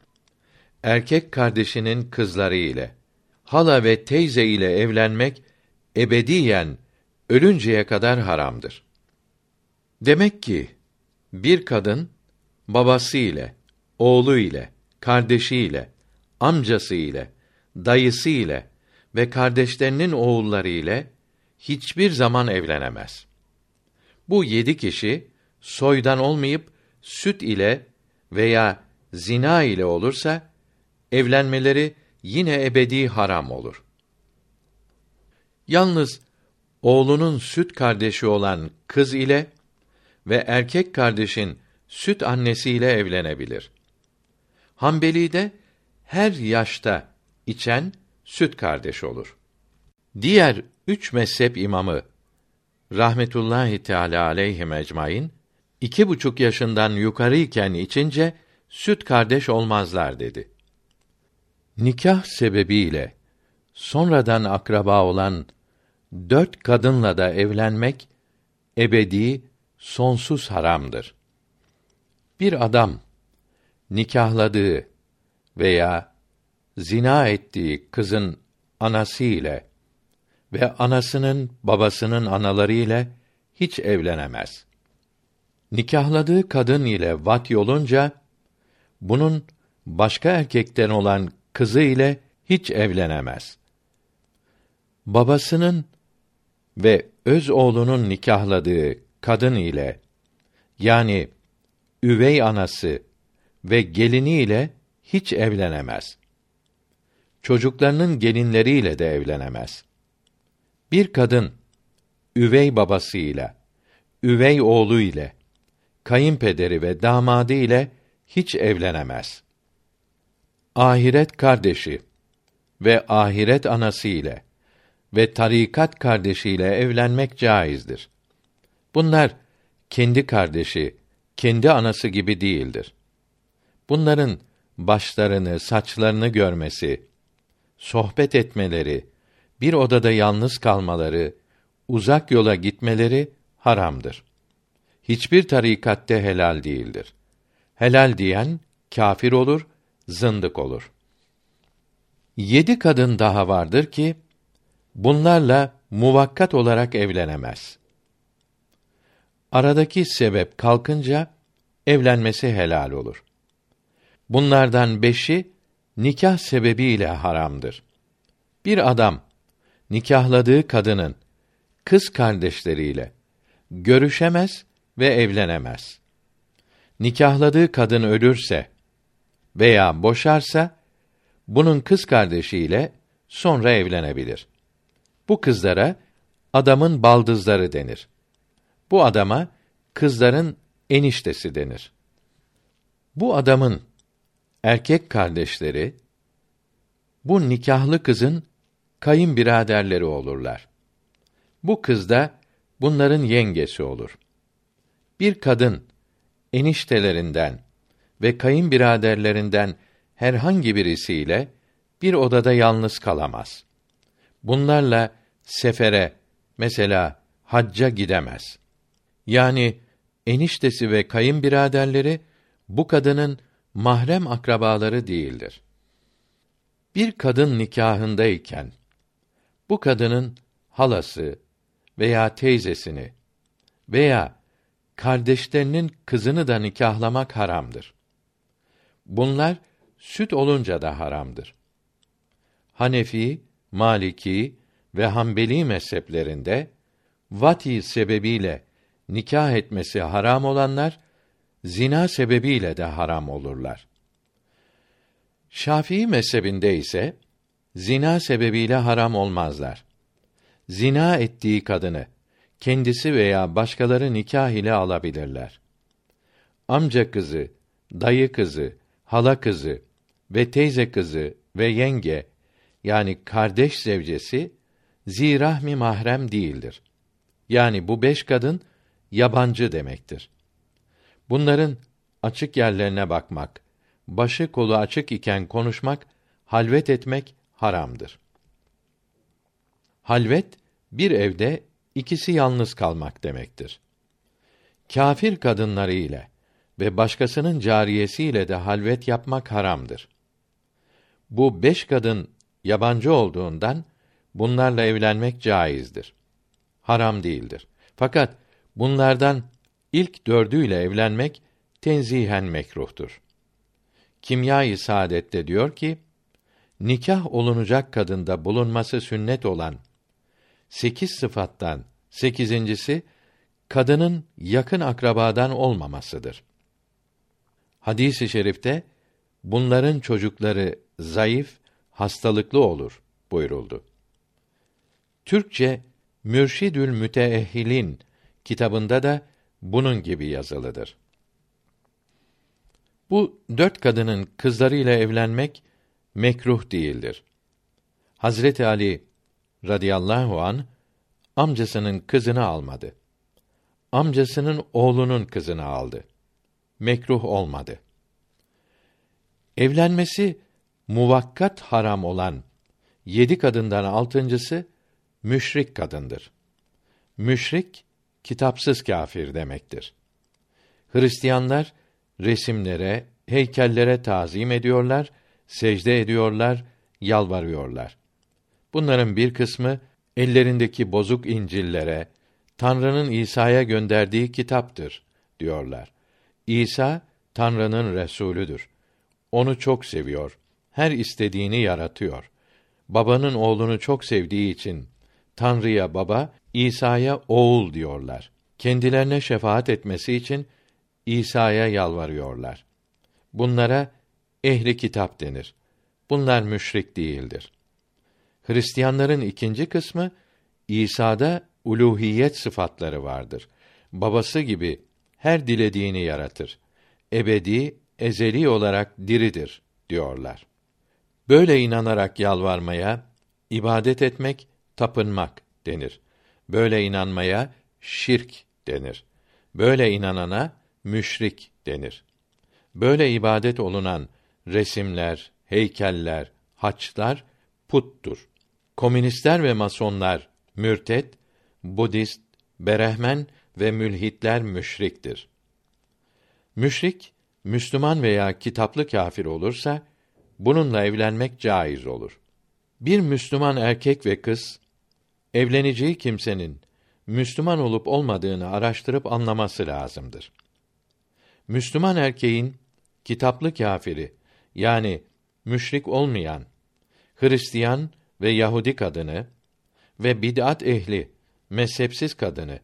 erkek kardeşinin kızları ile, hala ve teyze ile evlenmek ebediyen ölünceye kadar haramdır. Demek ki bir kadın babası ile, oğlu ile, kardeşi ile, amcası ile, dayısı ile ve kardeşlerinin oğulları ile hiçbir zaman evlenemez. Bu yedi kişi soydan olmayıp süt ile veya zina ile olursa evlenmeleri yine ebedi haram olur. Yalnız oğlunun süt kardeşi olan kız ile ve erkek kardeşin süt annesiyle evlenebilir. Hanbeli'de her yaşta içen süt kardeş olur. Diğer üç mezhep imamı rahmetullahi teala aleyhi ecmaîn iki buçuk yaşından yukarı iken içince süt kardeş olmazlar dedi. Nikah sebebiyle sonradan akraba olan dört kadınla da evlenmek ebedi sonsuz haramdır. Bir adam nikahladığı veya zina ettiği kızın anası ile ve anasının babasının anaları ile hiç evlenemez. Nikahladığı kadın ile vat yolunca bunun başka erkekten olan kızı ile hiç evlenemez. Babasının ve öz oğlunun nikahladığı kadın ile yani üvey anası ve gelini ile hiç evlenemez. Çocuklarının gelinleriyle de evlenemez. Bir kadın üvey babasıyla, üvey oğlu ile, kayınpederi ve damadı ile hiç evlenemez. Ahiret kardeşi ve ahiret anası ile ve tarikat kardeşiyle evlenmek caizdir. Bunlar kendi kardeşi, kendi anası gibi değildir. Bunların başlarını, saçlarını görmesi, sohbet etmeleri, bir odada yalnız kalmaları, uzak yola gitmeleri haramdır. Hiçbir tarikatte helal değildir. Helal diyen kafir olur, zındık olur. Yedi kadın daha vardır ki bunlarla muvakkat olarak evlenemez. Aradaki sebep kalkınca evlenmesi helal olur. Bunlardan beşi nikah sebebiyle haramdır. Bir adam nikahladığı kadının kız kardeşleriyle görüşemez ve evlenemez. Nikahladığı kadın ölürse veya boşarsa bunun kız kardeşiyle sonra evlenebilir. Bu kızlara adamın baldızları denir. Bu adama kızların eniştesi denir. Bu adamın erkek kardeşleri bu nikahlı kızın kayınbiraderleri olurlar. Bu kız da bunların yengesi olur. Bir kadın eniştelerinden ve kayınbiraderlerinden herhangi birisiyle bir odada yalnız kalamaz. Bunlarla sefere mesela hacca gidemez. Yani eniştesi ve kayınbiraderleri bu kadının mahrem akrabaları değildir. Bir kadın nikahındayken bu kadının halası veya teyzesini veya kardeşlerinin kızını da nikahlamak haramdır. Bunlar süt olunca da haramdır. Hanefi, Maliki ve Hanbeli mezheplerinde vati sebebiyle nikah etmesi haram olanlar zina sebebiyle de haram olurlar. Şafii mezhebinde ise zina sebebiyle haram olmazlar. Zina ettiği kadını kendisi veya başkaları nikah ile alabilirler. Amca kızı, dayı kızı, hala kızı ve teyze kızı ve yenge yani kardeş zevcesi zirahmi mahrem değildir. Yani bu beş kadın yabancı demektir. Bunların açık yerlerine bakmak, başı kolu açık iken konuşmak, halvet etmek haramdır. Halvet bir evde ikisi yalnız kalmak demektir. Kafir kadınları ile ve başkasının cariyesiyle de halvet yapmak haramdır. Bu beş kadın yabancı olduğundan bunlarla evlenmek caizdir. Haram değildir. Fakat bunlardan ilk dördüyle evlenmek tenzihen mekruhtur. Kimya-i Saadet'te diyor ki, nikah olunacak kadında bulunması sünnet olan sekiz sıfattan sekizincisi kadının yakın akrabadan olmamasıdır. Hadis-i şerifte bunların çocukları zayıf, hastalıklı olur buyuruldu. Türkçe Mürşidül Müteehhilin kitabında da bunun gibi yazılıdır. Bu dört kadının kızlarıyla evlenmek mekruh değildir. Hazreti Ali radıyallahu an amcasının kızını almadı. Amcasının oğlunun kızını aldı. Mekruh olmadı. Evlenmesi muvakkat haram olan yedi kadından altıncısı müşrik kadındır. Müşrik kitapsız kâfir demektir. Hristiyanlar resimlere, heykellere tazim ediyorlar, secde ediyorlar, yalvarıyorlar. Bunların bir kısmı ellerindeki bozuk İncil'lere Tanrı'nın İsa'ya gönderdiği kitaptır diyorlar. İsa Tanrı'nın resulüdür. Onu çok seviyor. Her istediğini yaratıyor. Babanın oğlunu çok sevdiği için Tanrı'ya baba, İsa'ya oğul diyorlar. Kendilerine şefaat etmesi için İsa'ya yalvarıyorlar. Bunlara ehli kitap denir. Bunlar müşrik değildir. Hristiyanların ikinci kısmı İsa'da uluhiyet sıfatları vardır. Babası gibi her dilediğini yaratır. Ebedi, ezeli olarak diridir diyorlar. Böyle inanarak yalvarmaya, ibadet etmek, tapınmak denir. Böyle inanmaya şirk denir. Böyle inanana müşrik denir. Böyle ibadet olunan resimler, heykeller, haçlar puttur. Komünistler ve masonlar mürtet, Budist, berehmen ve mülhitler müşriktir. Müşrik, Müslüman veya kitaplı kâfir olursa, bununla evlenmek caiz olur. Bir Müslüman erkek ve kız, evleneceği kimsenin Müslüman olup olmadığını araştırıp anlaması lazımdır. Müslüman erkeğin kitaplı kâfiri yani müşrik olmayan Hristiyan ve Yahudi kadını ve bid'at ehli mezhepsiz kadını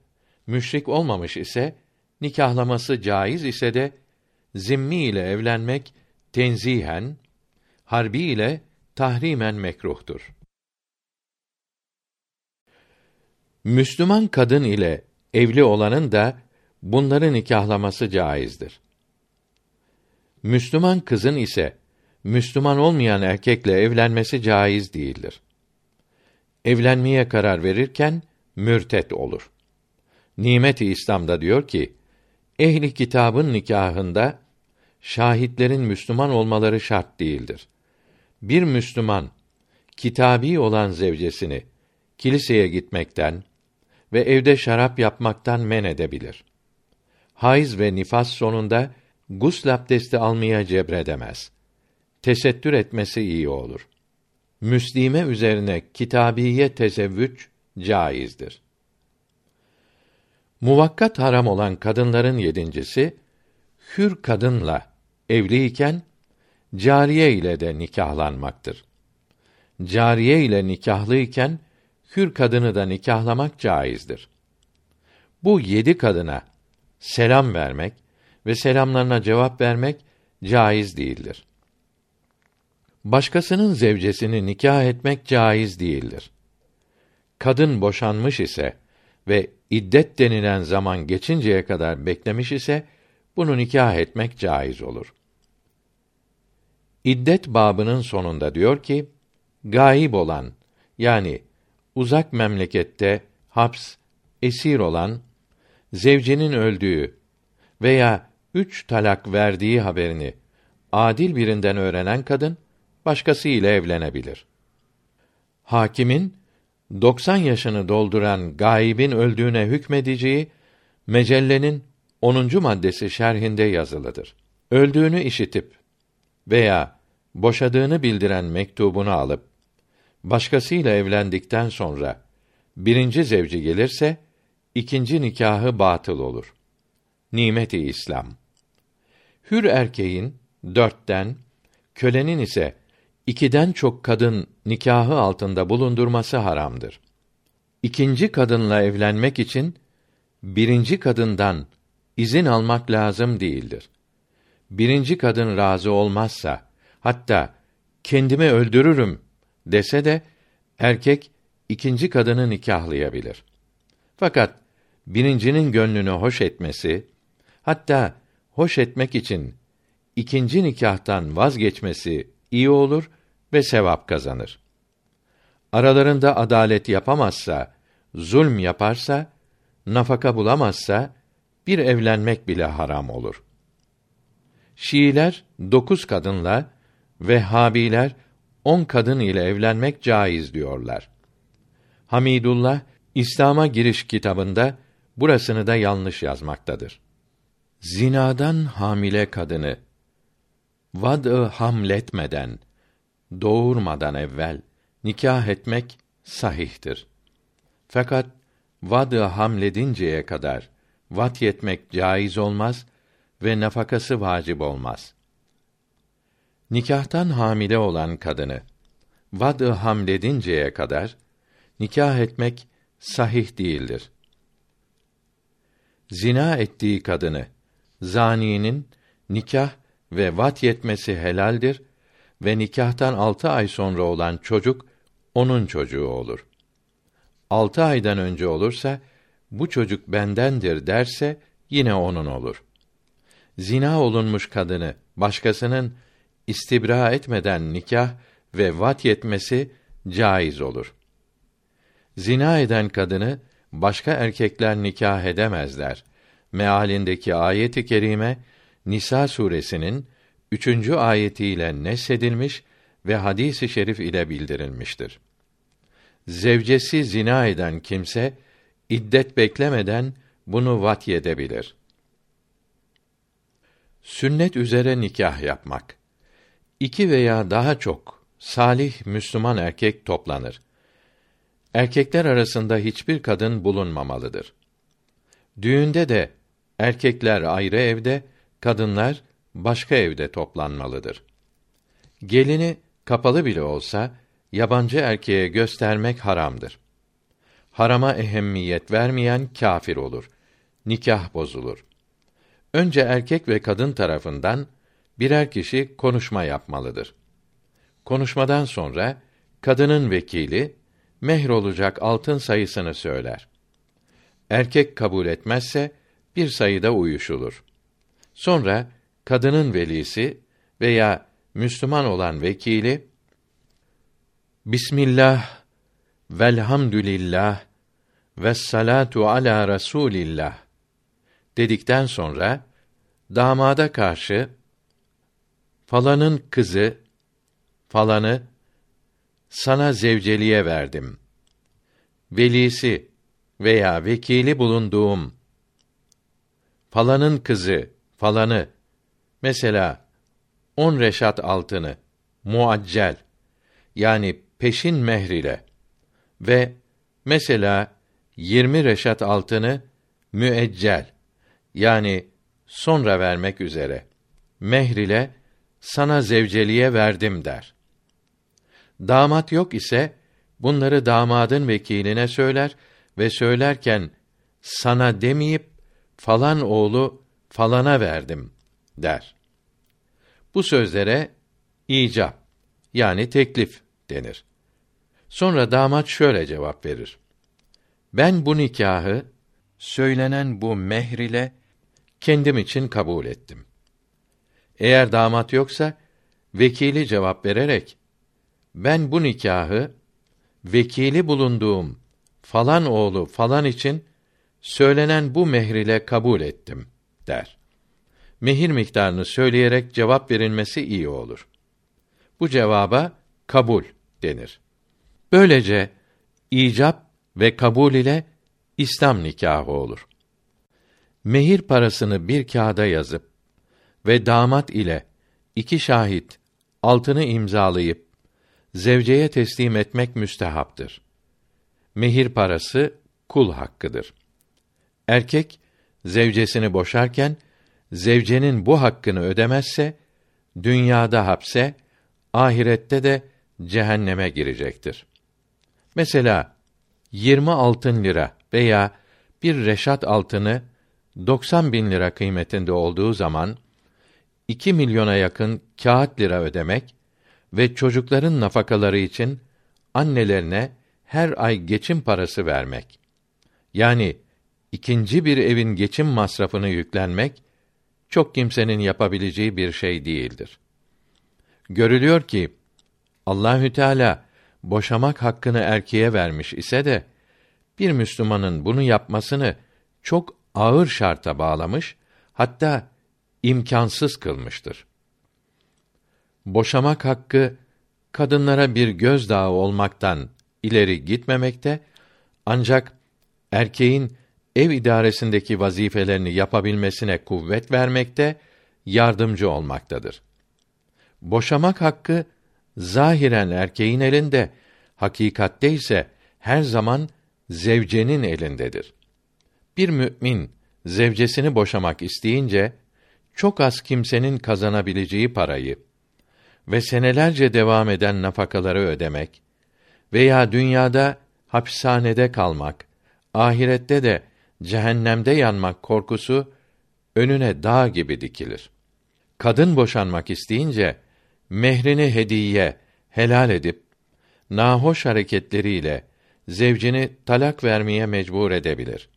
müşrik olmamış ise nikahlaması caiz ise de zimmi ile evlenmek tenzihen harbi ile tahrimen mekruhtur. Müslüman kadın ile evli olanın da bunları nikahlaması caizdir. Müslüman kızın ise Müslüman olmayan erkekle evlenmesi caiz değildir. Evlenmeye karar verirken mürtet olur. Nimet-i İslam'da diyor ki, ehli kitabın nikahında şahitlerin Müslüman olmaları şart değildir. Bir Müslüman kitabi olan zevcesini kiliseye gitmekten ve evde şarap yapmaktan men edebilir. Hayız ve nifas sonunda gusl abdesti almaya cebredemez. Tesettür etmesi iyi olur. Müslime üzerine kitabiye tezevvüç caizdir. Muvakkat haram olan kadınların yedincisi, hür kadınla evliyken, cariye ile de nikahlanmaktır. Cariye ile nikahlıyken, hür kadını da nikahlamak caizdir. Bu yedi kadına selam vermek ve selamlarına cevap vermek caiz değildir. Başkasının zevcesini nikah etmek caiz değildir. Kadın boşanmış ise ve iddet denilen zaman geçinceye kadar beklemiş ise bunu nikah etmek caiz olur. İddet babının sonunda diyor ki, gayib olan yani uzak memlekette haps, esir olan, zevcenin öldüğü veya üç talak verdiği haberini adil birinden öğrenen kadın başkası ile evlenebilir. Hakimin 90 yaşını dolduran gaibin öldüğüne hükmedeceği mecellenin 10. maddesi şerhinde yazılıdır. Öldüğünü işitip veya boşadığını bildiren mektubunu alıp başkasıyla evlendikten sonra birinci zevci gelirse ikinci nikahı batıl olur. Nimeti İslam. Hür erkeğin dörtten, kölenin ise ikiden çok kadın nikahı altında bulundurması haramdır. İkinci kadınla evlenmek için birinci kadından izin almak lazım değildir. Birinci kadın razı olmazsa, hatta kendimi öldürürüm dese de erkek ikinci kadını nikahlayabilir. Fakat birincinin gönlünü hoş etmesi, hatta hoş etmek için ikinci nikahtan vazgeçmesi iyi olur ve sevap kazanır. Aralarında adalet yapamazsa, zulm yaparsa, nafaka bulamazsa bir evlenmek bile haram olur. Şiiler dokuz kadınla ve Habiler on kadın ile evlenmek caiz diyorlar. Hamidullah İslam'a giriş kitabında burasını da yanlış yazmaktadır. Zinadan hamile kadını vad-ı hamletmeden doğurmadan evvel nikah etmek sahihtir. Fakat vad-ı hamledinceye kadar vat yetmek caiz olmaz ve nafakası vacip olmaz. Nikahtan hamile olan kadını vad-ı hamledinceye kadar nikah etmek sahih değildir. Zina ettiği kadını zaninin nikah ve vat yetmesi helaldir ve nikahtan altı ay sonra olan çocuk onun çocuğu olur. Altı aydan önce olursa bu çocuk bendendir derse yine onun olur. Zina olunmuş kadını başkasının istibra etmeden nikah ve vat yetmesi caiz olur. Zina eden kadını başka erkekler nikah edemezler. Mealindeki ayeti kerime Nisa suresinin üçüncü ayetiyle nesedilmiş ve hadisi şerif ile bildirilmiştir. Zevcesi zina eden kimse iddet beklemeden bunu vat edebilir. Sünnet üzere nikah yapmak. İki veya daha çok salih Müslüman erkek toplanır. Erkekler arasında hiçbir kadın bulunmamalıdır. Düğünde de erkekler ayrı evde, kadınlar başka evde toplanmalıdır. Gelini kapalı bile olsa yabancı erkeğe göstermek haramdır. Harama ehemmiyet vermeyen kâfir olur. Nikah bozulur. Önce erkek ve kadın tarafından birer kişi konuşma yapmalıdır. Konuşmadan sonra kadının vekili mehr olacak altın sayısını söyler. Erkek kabul etmezse bir sayıda uyuşulur. Sonra kadının velisi veya Müslüman olan vekili Bismillah velhamdülillah ve salatu ala Rasulillah dedikten sonra damada karşı falanın kızı falanı sana zevceliğe verdim. Velisi veya vekili bulunduğum falanın kızı falanı mesela on reşat altını muaccel yani peşin mehr ile ve mesela yirmi reşat altını müeccel yani sonra vermek üzere mehr ile sana zevceliğe verdim der. Damat yok ise bunları damadın vekiline söyler ve söylerken sana demeyip falan oğlu falana verdim der. Bu sözlere icap yani teklif denir. Sonra damat şöyle cevap verir. Ben bu nikahı söylenen bu mehr ile kendim için kabul ettim. Eğer damat yoksa vekili cevap vererek ben bu nikahı vekili bulunduğum falan oğlu falan için söylenen bu mehr ile kabul ettim der. Mehir miktarını söyleyerek cevap verilmesi iyi olur. Bu cevaba kabul denir. Böylece icap ve kabul ile İslam nikahı olur. mehir parasını bir kağıda yazıp ve damat ile iki şahit altını imzalayıp zevceye teslim etmek müstehaptır. Mehir parası kul hakkıdır. Erkek zevcesini boşarken zevcenin bu hakkını ödemezse dünyada hapse, ahirette de cehenneme girecektir. Mesela 20 altın lira veya bir reşat altını 90 bin lira kıymetinde olduğu zaman 2 milyona yakın kağıt lira ödemek ve çocukların nafakaları için annelerine her ay geçim parası vermek. Yani ikinci bir evin geçim masrafını yüklenmek çok kimsenin yapabileceği bir şey değildir. Görülüyor ki Allahü Teala boşamak hakkını erkeğe vermiş ise de bir Müslümanın bunu yapmasını çok ağır şarta bağlamış, hatta imkansız kılmıştır. Boşamak hakkı kadınlara bir gözdağı olmaktan ileri gitmemekte ancak erkeğin ev idaresindeki vazifelerini yapabilmesine kuvvet vermekte, yardımcı olmaktadır. Boşamak hakkı zahiren erkeğin elinde, hakikatte ise her zaman zevcenin elindedir. Bir mümin zevcesini boşamak isteyince çok az kimsenin kazanabileceği parayı ve senelerce devam eden nafakaları ödemek veya dünyada hapishanede kalmak, ahirette de cehennemde yanmak korkusu önüne dağ gibi dikilir. Kadın boşanmak isteyince mehrini hediye helal edip nahoş hareketleriyle zevcini talak vermeye mecbur edebilir.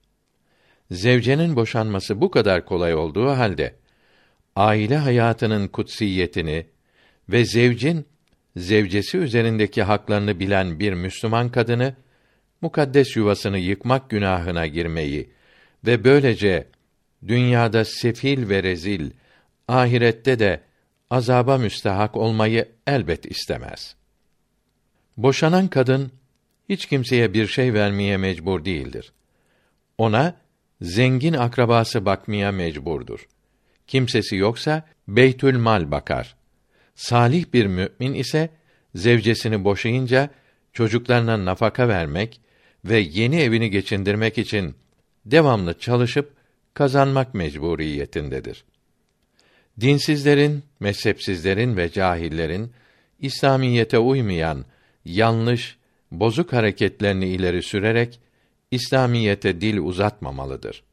Zevcenin boşanması bu kadar kolay olduğu halde aile hayatının kutsiyetini ve zevcin zevcesi üzerindeki haklarını bilen bir Müslüman kadını mukaddes yuvasını yıkmak günahına girmeyi ve böylece dünyada sefil ve rezil, ahirette de azaba müstehak olmayı elbet istemez. Boşanan kadın hiç kimseye bir şey vermeye mecbur değildir. Ona zengin akrabası bakmaya mecburdur. Kimsesi yoksa beytül mal bakar. Salih bir mümin ise zevcesini boşayınca çocuklarına nafaka vermek ve yeni evini geçindirmek için devamlı çalışıp kazanmak mecburiyetindedir. Dinsizlerin, mezhepsizlerin ve cahillerin İslamiyete uymayan yanlış, bozuk hareketlerini ileri sürerek İslamiyete dil uzatmamalıdır.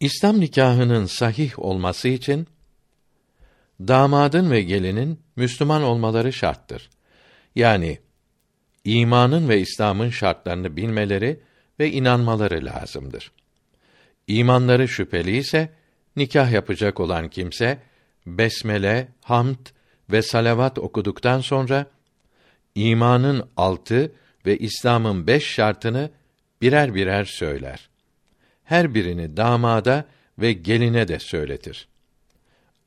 İslam nikahının sahih olması için damadın ve gelinin Müslüman olmaları şarttır. Yani imanın ve İslam'ın şartlarını bilmeleri ve inanmaları lazımdır. İmanları şüpheli ise nikah yapacak olan kimse besmele, hamd ve salavat okuduktan sonra imanın altı ve İslam'ın beş şartını birer birer söyler. Her birini damada ve geline de söyletir.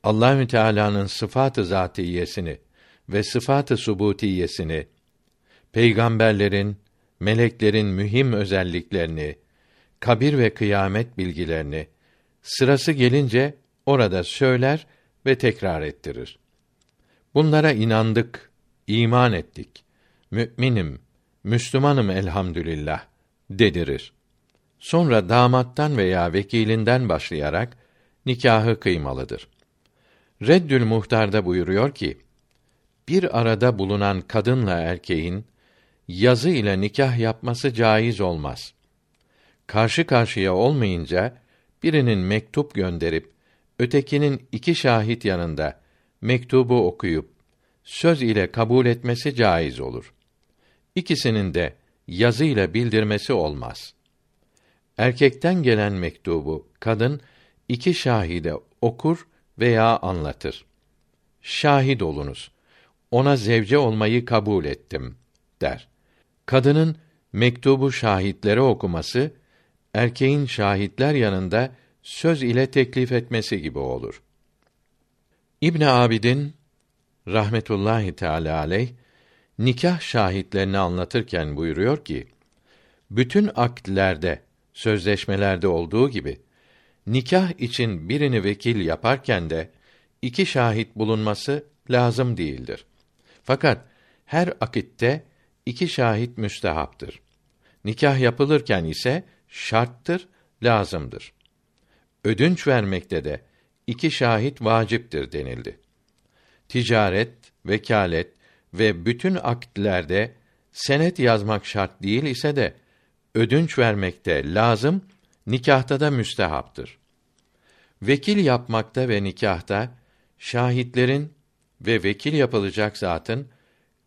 Allahü Teala'nın sıfatı zatiyesini ve sıfatı subutiyesini peygamberlerin, meleklerin mühim özelliklerini, kabir ve kıyamet bilgilerini sırası gelince orada söyler ve tekrar ettirir. Bunlara inandık, iman ettik. Mü'minim, Müslümanım elhamdülillah dedirir. Sonra damattan veya vekilinden başlayarak nikahı kıymalıdır. Reddül Muhtar'da buyuruyor ki, bir arada bulunan kadınla erkeğin yazı ile nikah yapması caiz olmaz. Karşı karşıya olmayınca birinin mektup gönderip ötekinin iki şahit yanında mektubu okuyup söz ile kabul etmesi caiz olur. İkisinin de yazı ile bildirmesi olmaz. Erkekten gelen mektubu kadın iki şahide okur veya anlatır. Şahit olunuz. Ona zevce olmayı kabul ettim der. Kadının mektubu şahitlere okuması erkeğin şahitler yanında söz ile teklif etmesi gibi olur. İbn Abidin rahmetullahi teala aleyh nikah şahitlerini anlatırken buyuruyor ki bütün aktlerde, sözleşmelerde olduğu gibi nikah için birini vekil yaparken de iki şahit bulunması lazım değildir. Fakat her akitte iki şahit müstehaptır. Nikah yapılırken ise şarttır, lazımdır. Ödünç vermekte de iki şahit vaciptir denildi. Ticaret, vekalet ve bütün aktlerde senet yazmak şart değil ise de ödünç vermekte lazım, nikahta da müstehaptır. Vekil yapmakta ve nikahta şahitlerin ve vekil yapılacak zatın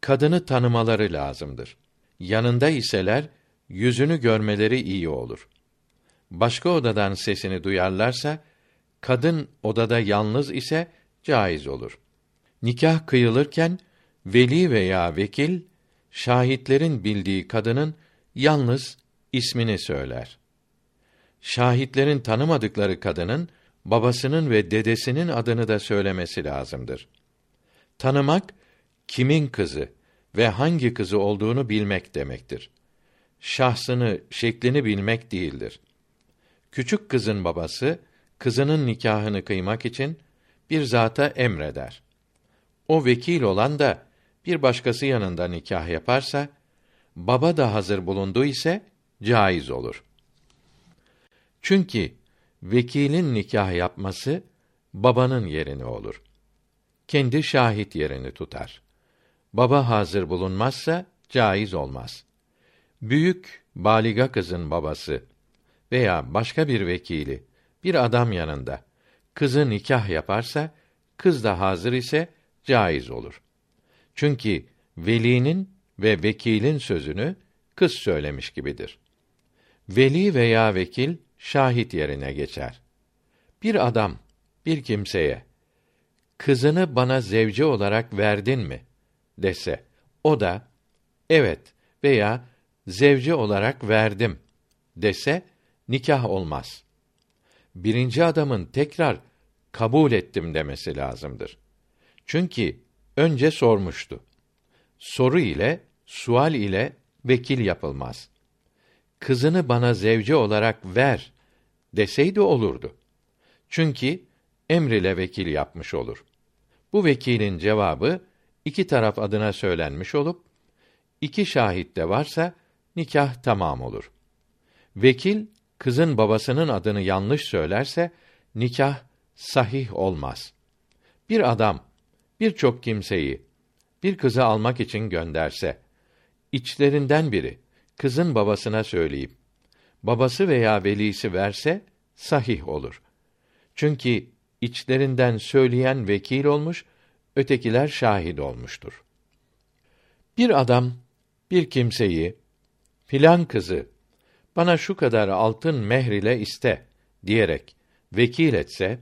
kadını tanımaları lazımdır. Yanında iseler yüzünü görmeleri iyi olur. Başka odadan sesini duyarlarsa kadın odada yalnız ise caiz olur. Nikah kıyılırken veli veya vekil şahitlerin bildiği kadının yalnız ismini söyler. Şahitlerin tanımadıkları kadının babasının ve dedesinin adını da söylemesi lazımdır. Tanımak kimin kızı ve hangi kızı olduğunu bilmek demektir. Şahsını, şeklini bilmek değildir. Küçük kızın babası kızının nikahını kıymak için bir zata emreder. O vekil olan da bir başkası yanında nikah yaparsa baba da hazır bulundu ise caiz olur. Çünkü vekilin nikah yapması babanın yerini olur. Kendi şahit yerini tutar. Baba hazır bulunmazsa caiz olmaz. Büyük baliga kızın babası veya başka bir vekili bir adam yanında kızı nikah yaparsa kız da hazır ise caiz olur. Çünkü velinin ve vekilin sözünü kız söylemiş gibidir. Veli veya vekil şahit yerine geçer. Bir adam bir kimseye kızını bana zevce olarak verdin mi dese o da evet veya zevce olarak verdim dese nikah olmaz. Birinci adamın tekrar kabul ettim demesi lazımdır. Çünkü önce sormuştu. Soru ile, sual ile vekil yapılmaz. Kızını bana zevce olarak ver deseydi olurdu. Çünkü emr ile vekil yapmış olur. Bu vekilin cevabı iki taraf adına söylenmiş olup iki şahit de varsa nikah tamam olur. Vekil kızın babasının adını yanlış söylerse nikah sahih olmaz. Bir adam birçok kimseyi bir kızı almak için gönderse içlerinden biri kızın babasına söyleyip babası veya velisi verse sahih olur. Çünkü içlerinden söyleyen vekil olmuş, ötekiler şahit olmuştur. Bir adam bir kimseyi filan kızı bana şu kadar altın mehr ile iste diyerek vekil etse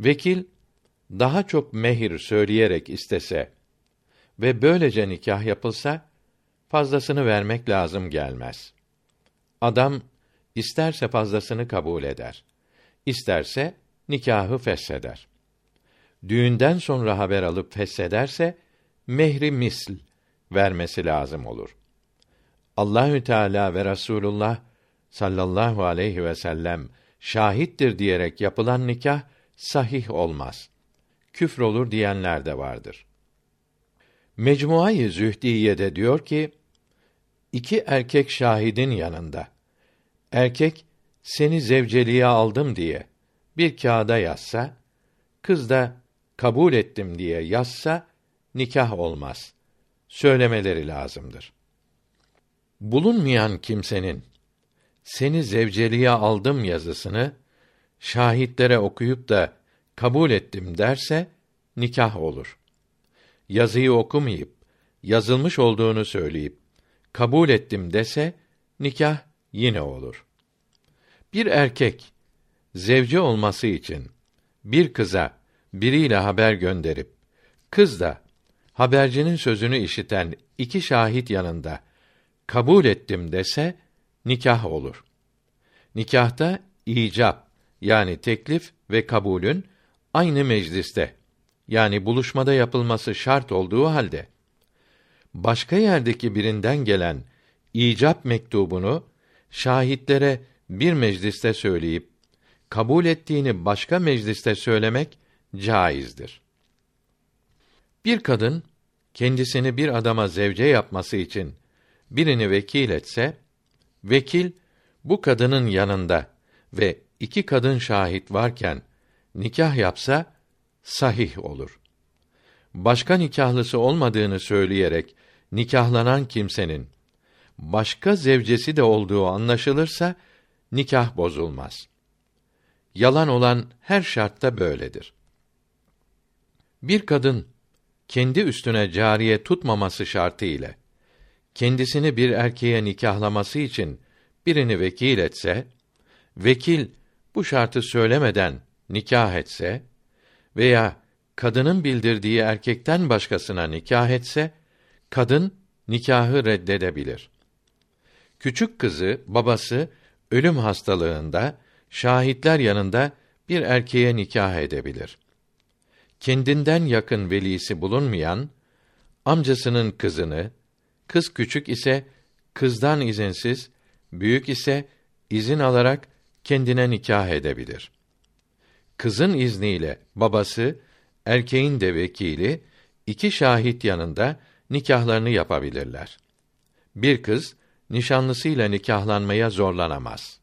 vekil daha çok mehir söyleyerek istese ve böylece nikah yapılsa fazlasını vermek lazım gelmez. Adam isterse fazlasını kabul eder. İsterse nikahı fesheder. Düğünden sonra haber alıp feshederse mehri misl vermesi lazım olur. Allahü Teala ve Rasulullah sallallahu aleyhi ve sellem şahittir diyerek yapılan nikah sahih olmaz. Küfür olur diyenler de vardır. Mecmuayı Zühdiye'de diyor ki, iki erkek şahidin yanında, erkek seni zevceliğe aldım diye bir kağıda yazsa, kız da kabul ettim diye yazsa nikah olmaz. Söylemeleri lazımdır. Bulunmayan kimsenin seni zevceliğe aldım yazısını şahitlere okuyup da kabul ettim derse nikah olur. Yazıyı okumayıp yazılmış olduğunu söyleyip kabul ettim dese nikah yine olur. Bir erkek zevce olması için bir kıza biriyle haber gönderip kız da habercinin sözünü işiten iki şahit yanında kabul ettim dese nikah olur. Nikahta icap yani teklif ve kabulün aynı mecliste yani buluşmada yapılması şart olduğu halde başka yerdeki birinden gelen icap mektubunu şahitlere bir mecliste söyleyip kabul ettiğini başka mecliste söylemek caizdir. Bir kadın kendisini bir adama zevce yapması için birini vekil etse, vekil bu kadının yanında ve iki kadın şahit varken nikah yapsa sahih olur. Başka nikahlısı olmadığını söyleyerek nikahlanan kimsenin başka zevcesi de olduğu anlaşılırsa nikah bozulmaz. Yalan olan her şartta böyledir. Bir kadın kendi üstüne cariye tutmaması şartı ile kendisini bir erkeğe nikahlaması için birini vekil etse, vekil bu şartı söylemeden nikah etse veya kadının bildirdiği erkekten başkasına nikah etse, kadın nikahı reddedebilir. Küçük kızı, babası ölüm hastalığında şahitler yanında bir erkeğe nikah edebilir. Kendinden yakın velisi bulunmayan amcasının kızını, kız küçük ise kızdan izinsiz, büyük ise izin alarak kendine nikah edebilir. Kızın izniyle babası, erkeğin de vekili iki şahit yanında nikahlarını yapabilirler. Bir kız nişanlısıyla nikahlanmaya zorlanamaz.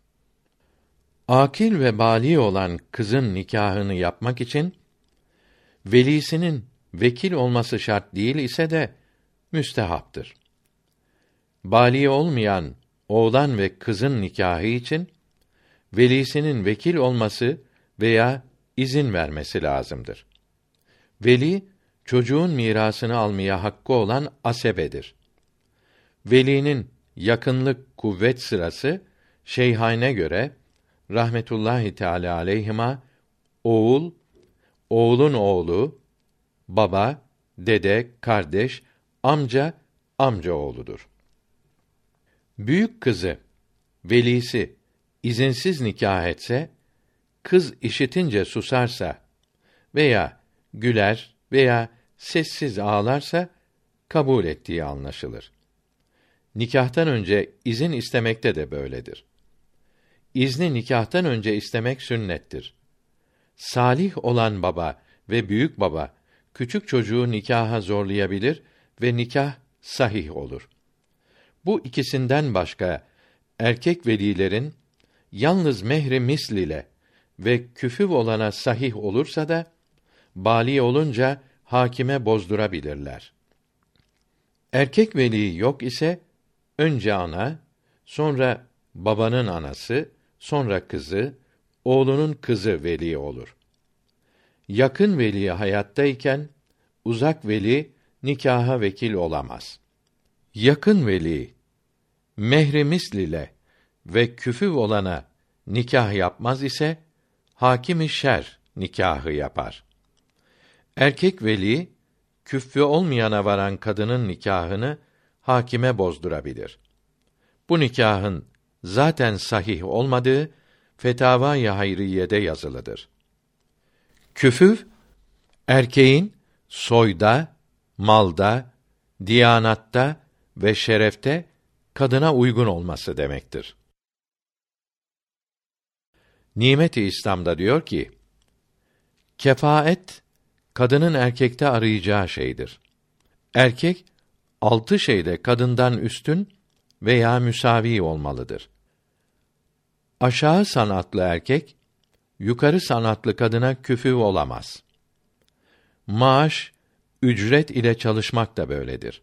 Akil ve bali olan kızın nikahını yapmak için velisinin vekil olması şart değil ise de müstehaptır. Bali olmayan oğlan ve kızın nikahı için velisinin vekil olması veya izin vermesi lazımdır. Veli çocuğun mirasını almaya hakkı olan asebedir. Velinin yakınlık kuvvet sırası şeyhane göre rahmetullahi teala aleyhima oğul, oğlun oğlu, baba, dede, kardeş, amca, amca oğludur. Büyük kızı velisi izinsiz nikah etse, kız işitince susarsa veya güler veya sessiz ağlarsa kabul ettiği anlaşılır. Nikahtan önce izin istemekte de böyledir. İzni nikahtan önce istemek sünnettir. Salih olan baba ve büyük baba küçük çocuğu nikaha zorlayabilir ve nikah sahih olur. Bu ikisinden başka erkek velilerin yalnız mehri misl ile ve küfüv olana sahih olursa da bali olunca hakime bozdurabilirler. Erkek veli yok ise önce ana, sonra babanın anası, sonra kızı, oğlunun kızı veli olur. Yakın veli hayattayken uzak veli nikaha vekil olamaz. Yakın veli mehri misl ve küfü olana nikah yapmaz ise hakimi şer nikahı yapar. Erkek veli küffü olmayana varan kadının nikahını hakime bozdurabilir. Bu nikahın zaten sahih olmadığı Fetavâ-i Hayriyye'de yazılıdır. Küfüv erkeğin soyda, malda, diyanatta ve şerefte kadına uygun olması demektir. Nimet-i İslam'da diyor ki: Kefaet kadının erkekte arayacağı şeydir. Erkek altı şeyde kadından üstün veya müsavi olmalıdır. Aşağı sanatlı erkek yukarı sanatlı kadına küfü olamaz. Maaş, ücret ile çalışmak da böyledir.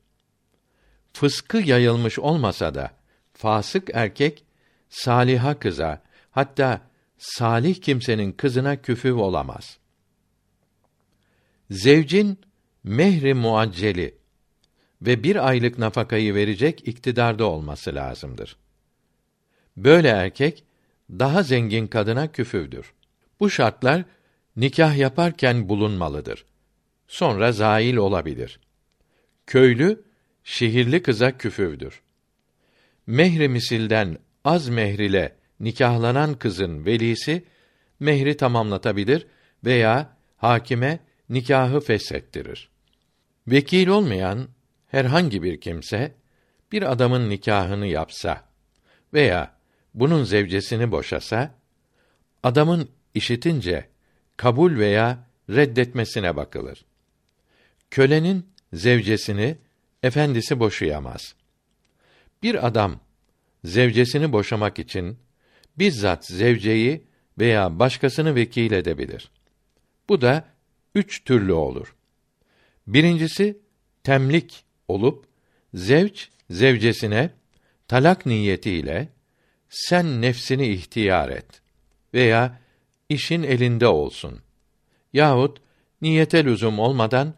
Fıskı yayılmış olmasa da fasık erkek saliha kıza hatta salih kimsenin kızına küfü olamaz. Zevcin mehri muacceli ve bir aylık nafakayı verecek iktidarda olması lazımdır. Böyle erkek daha zengin kadına küfüvdür. Bu şartlar nikah yaparken bulunmalıdır. Sonra zail olabilir. Köylü şehirli kıza küfüvdür. Mehri misilden az mehrile nikahlanan kızın velisi mehri tamamlatabilir veya hakime nikahı feshettirir. Vekil olmayan herhangi bir kimse bir adamın nikahını yapsa veya bunun zevcesini boşasa adamın işitince kabul veya reddetmesine bakılır. Kölenin zevcesini efendisi boşayamaz. Bir adam zevcesini boşamak için bizzat zevceyi veya başkasını vekil edebilir. Bu da üç türlü olur. Birincisi temlik olup zevç zevcesine talak niyetiyle sen nefsini ihtiyar et veya işin elinde olsun yahut niyete lüzum olmadan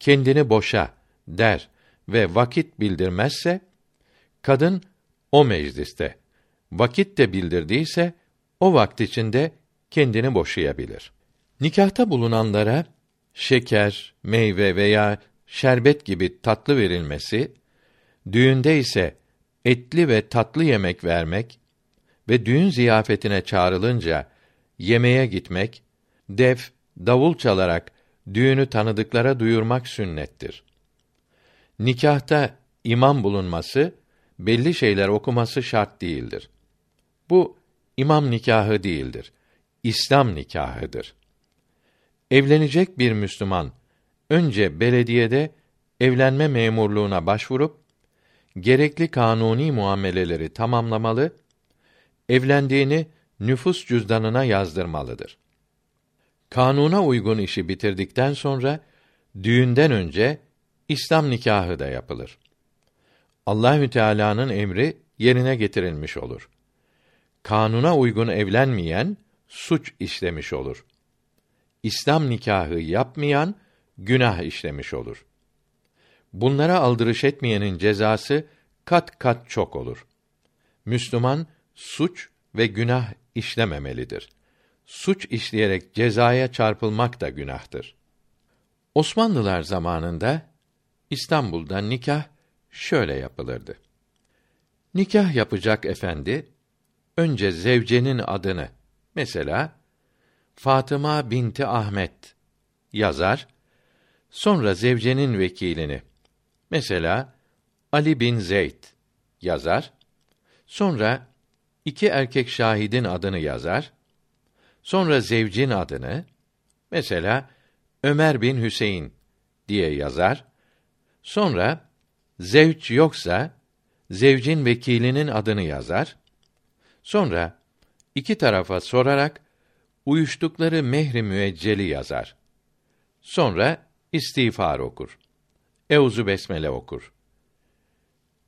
kendini boşa der ve vakit bildirmezse kadın o mecliste vakit de bildirdiyse o vakt içinde kendini boşayabilir. Nikahta bulunanlara şeker, meyve veya şerbet gibi tatlı verilmesi, düğünde ise etli ve tatlı yemek vermek ve düğün ziyafetine çağrılınca yemeğe gitmek, def, davul çalarak düğünü tanıdıklara duyurmak sünnettir. Nikahta imam bulunması, belli şeyler okuması şart değildir. Bu imam nikahı değildir. İslam nikahıdır. Evlenecek bir Müslüman önce belediyede evlenme memurluğuna başvurup gerekli kanuni muameleleri tamamlamalı, evlendiğini nüfus cüzdanına yazdırmalıdır. Kanuna uygun işi bitirdikten sonra düğünden önce İslam nikahı da yapılır. Allahü Teala'nın emri yerine getirilmiş olur. Kanuna uygun evlenmeyen suç işlemiş olur. İslam nikahı yapmayan günah işlemiş olur. Bunlara aldırış etmeyenin cezası kat kat çok olur. Müslüman suç ve günah işlememelidir. Suç işleyerek cezaya çarpılmak da günahtır. Osmanlılar zamanında İstanbul'da nikah şöyle yapılırdı. Nikah yapacak efendi önce zevcenin adını mesela Fatıma binti Ahmet yazar. Sonra zevcenin vekilini mesela Ali bin Zeyd yazar. Sonra iki erkek şahidin adını yazar. Sonra zevcin adını mesela Ömer bin Hüseyin diye yazar. Sonra zevç yoksa zevcin vekilinin adını yazar. Sonra iki tarafa sorarak uyuştukları mehri müecceli yazar. Sonra istiğfar okur. Euzu besmele okur.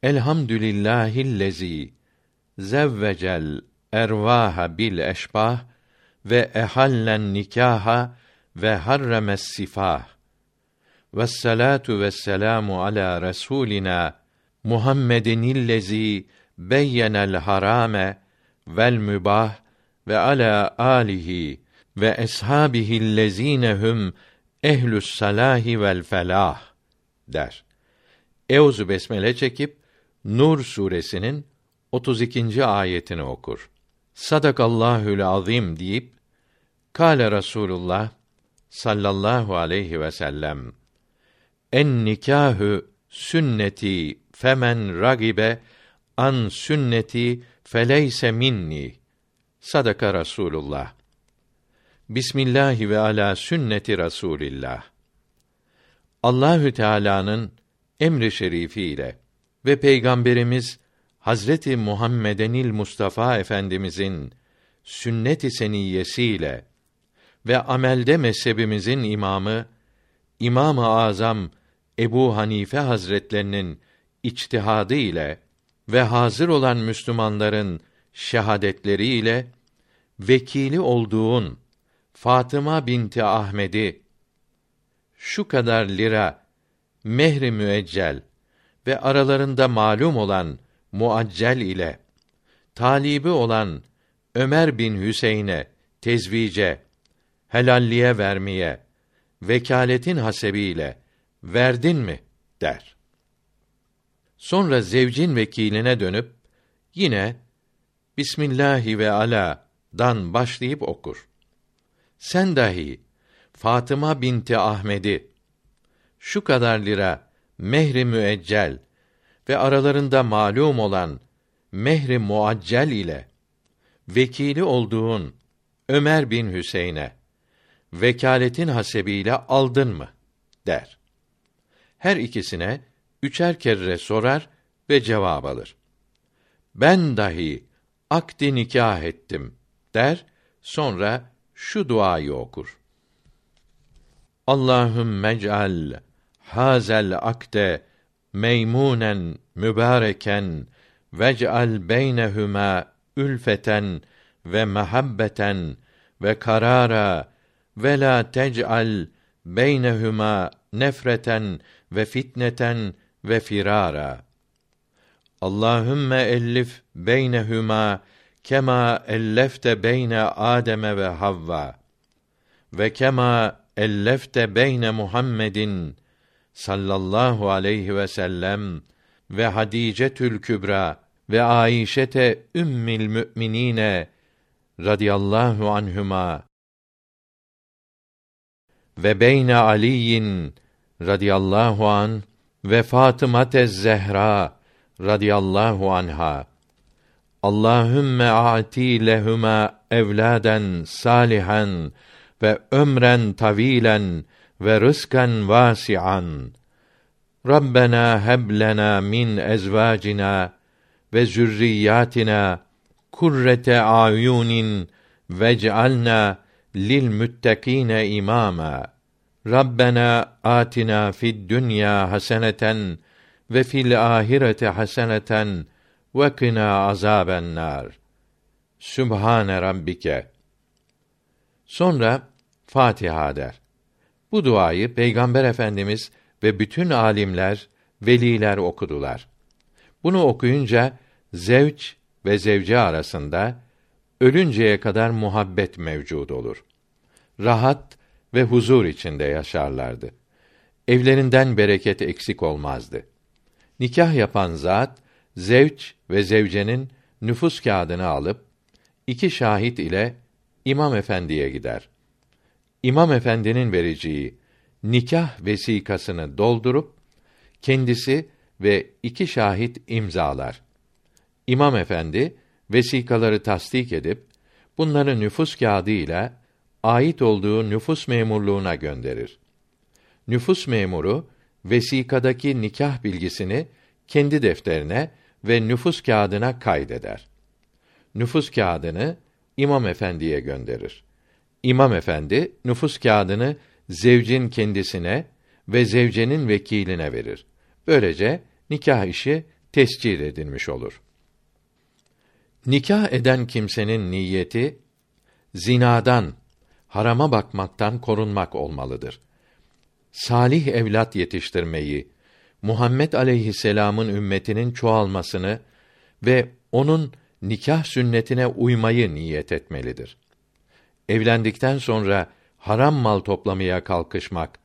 Elhamdülillahillezî zevvecel ervaha bil eşbah ve ehallen nikaha ve harremes sifah. Ve salatu ve selamu ala Resulina Muhammedin illezî beyyenel harame vel mübah ve ala alihi ve eshabihi lezinehum ehlus salahi vel felah der. Euzu besmele çekip Nur suresinin 32. ayetini okur. Sadakallahül azim deyip Kale Rasulullah sallallahu aleyhi ve sellem En nikahü sünneti femen ragibe an sünneti feleyse minni Sadaka Rasulullah. Bismillahi ve ala sünneti Rasulillah. Allahü Teala'nın emri şerifi ile ve peygamberimiz Hazreti Muhammedenil Mustafa Efendimizin sünnet-i seniyyesiyle ve amelde mezhebimizin imamı İmam-ı Azam Ebu Hanife Hazretlerinin içtihadı ile ve hazır olan Müslümanların şehadetleriyle ile vekili olduğun Fatıma binti Ahmed'i şu kadar lira mehri müeccel ve aralarında malum olan muaccel ile talibi olan Ömer bin Hüseyin'e tezvice helalliye vermeye vekaletin hasebiyle verdin mi der. Sonra zevcin vekiline dönüp yine Bismillahi ve ala dan başlayıp okur. Sen dahi Fatıma binti Ahmed'i şu kadar lira mehri müeccel ve aralarında malum olan mehri muaccel ile vekili olduğun Ömer bin Hüseyin'e vekaletin hasebiyle aldın mı der. Her ikisine üçer kere sorar ve cevap alır. Ben dahi akdi nikah ettim der, sonra şu duayı okur. Allahümme ec'al hazel akde meymunen mübareken vec'al beynehuma ülfeten ve mehabbeten ve karara ve la tec'al beynehuma nefreten ve fitneten ve firara. Allahümme ellif beynehuma kema ellefte beyne Ademe ve Havva ve kema ellefte beyne Muhammedin sallallahu aleyhi ve sellem ve Hadicetül Kübra ve Ayşete ümmül müminine radıyallahu anhuma ve beyne Aliyin radıyallahu an ve Fatıma Zehra radıyallahu anha. Allahümme ati lehuma evladen salihan ve ömren tavilen ve rızkan vasian. Rabbena heb lena min ezvacina ve zürriyatina kurrete ayunin vec'alna lil müttekine imama. Rabbena atina fid dünya haseneten ve fil ahirete haseneten ve kına azaben. Sübhane rabbike. Sonra Fatiha der. Bu duayı Peygamber Efendimiz ve bütün alimler, veliler okudular. Bunu okuyunca zevç ve zevce arasında ölünceye kadar muhabbet mevcud olur. Rahat ve huzur içinde yaşarlardı. Evlerinden bereket eksik olmazdı. Nikah yapan zat zevç ve zevcenin nüfus kağıdını alıp iki şahit ile imam efendiye gider. İmam efendinin vereceği nikah vesikasını doldurup kendisi ve iki şahit imzalar. İmam efendi vesikaları tasdik edip bunları nüfus kağıdı ile ait olduğu nüfus memurluğuna gönderir. Nüfus memuru vesikadaki nikah bilgisini kendi defterine ve nüfus kağıdına kaydeder. Nüfus kağıdını imam efendiye gönderir. İmam efendi nüfus kağıdını zevcin kendisine ve zevcenin vekiline verir. Böylece nikah işi tescil edilmiş olur. Nikah eden kimsenin niyeti zinadan, harama bakmaktan korunmak olmalıdır. Salih evlat yetiştirmeyi, Muhammed aleyhisselam'ın ümmetinin çoğalmasını ve onun nikah sünnetine uymayı niyet etmelidir. Evlendikten sonra haram mal toplamaya kalkışmak,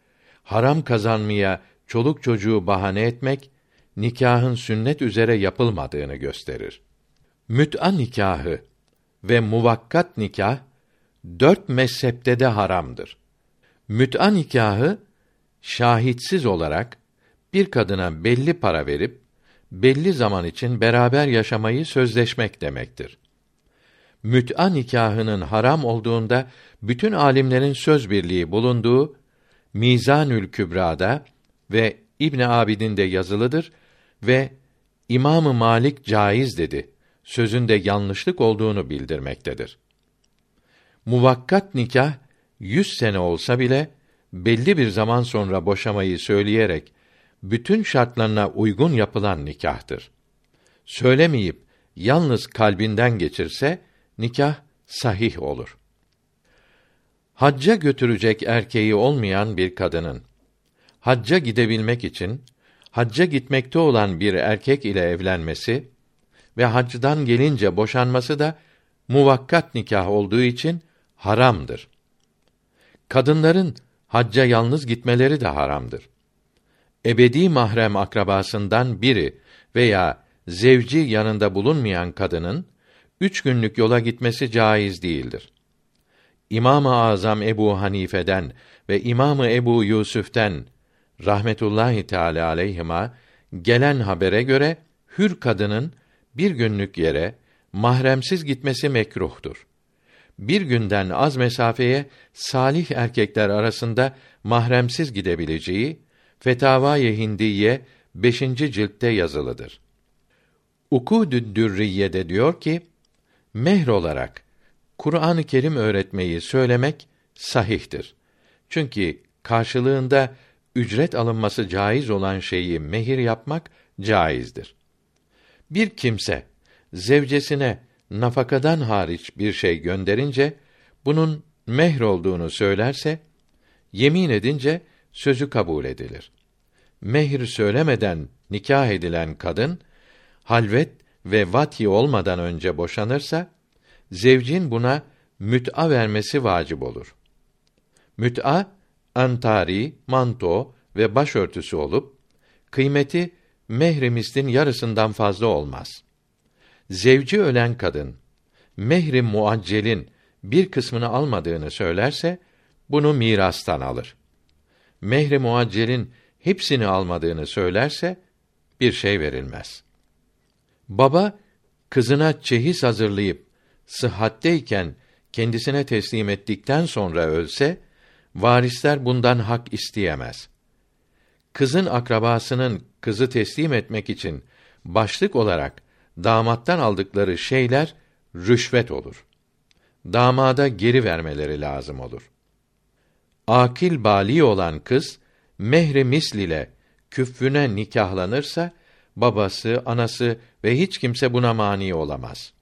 haram kazanmaya çoluk çocuğu bahane etmek nikahın sünnet üzere yapılmadığını gösterir. Müt'a nikahı ve muvakkat nikah dört mezhepte de haramdır. Müt'a nikahı şahitsiz olarak bir kadına belli para verip belli zaman için beraber yaşamayı sözleşmek demektir. Müt'a nikahının haram olduğunda bütün alimlerin söz birliği bulunduğu Mizanül Kübra'da ve İbn Abidin'de yazılıdır ve İmamı Malik caiz dedi. Sözünde yanlışlık olduğunu bildirmektedir. Muvakkat nikah yüz sene olsa bile belli bir zaman sonra boşamayı söyleyerek bütün şartlarına uygun yapılan nikahtır. Söylemeyip yalnız kalbinden geçirse nikah sahih olur. Hacca götürecek erkeği olmayan bir kadının hacca gidebilmek için hacca gitmekte olan bir erkek ile evlenmesi ve hacdan gelince boşanması da muvakkat nikah olduğu için haramdır. Kadınların hacca yalnız gitmeleri de haramdır ebedi mahrem akrabasından biri veya zevci yanında bulunmayan kadının üç günlük yola gitmesi caiz değildir. İmam-ı Azam Ebu Hanife'den ve İmamı Ebu Yusuf'ten rahmetullahi teala aleyhima gelen habere göre hür kadının bir günlük yere mahremsiz gitmesi mekruhtur. bir günden az mesafeye salih erkekler arasında mahremsiz gidebileceği Fetavâ-i Hindiye 5. ciltte yazılıdır. Ukudü Dürriye'de diyor ki, mehr olarak Kur'an-ı Kerim öğretmeyi söylemek sahihtir. Çünkü karşılığında ücret alınması caiz olan şeyi mehir yapmak caizdir. Bir kimse zevcesine nafakadan hariç bir şey gönderince bunun mehr olduğunu söylerse yemin edince sözü kabul edilir. Mehir söylemeden nikah edilen kadın halvet ve vati olmadan önce boşanırsa zevcin buna müt'a vermesi vacip olur. Müt'a antari, manto ve başörtüsü olup kıymeti mehri mislin yarısından fazla olmaz. Zevci ölen kadın mehri muaccelin bir kısmını almadığını söylerse bunu mirastan alır. Mehri muaccelin hepsini almadığını söylerse bir şey verilmez. Baba kızına çehiz hazırlayıp sıhhatteyken kendisine teslim ettikten sonra ölse varisler bundan hak isteyemez. Kızın akrabasının kızı teslim etmek için başlık olarak damattan aldıkları şeyler rüşvet olur. Damada geri vermeleri lazım olur. Akil bali olan kız mehri misl ile küffüne nikahlanırsa babası, anası ve hiç kimse buna mani olamaz.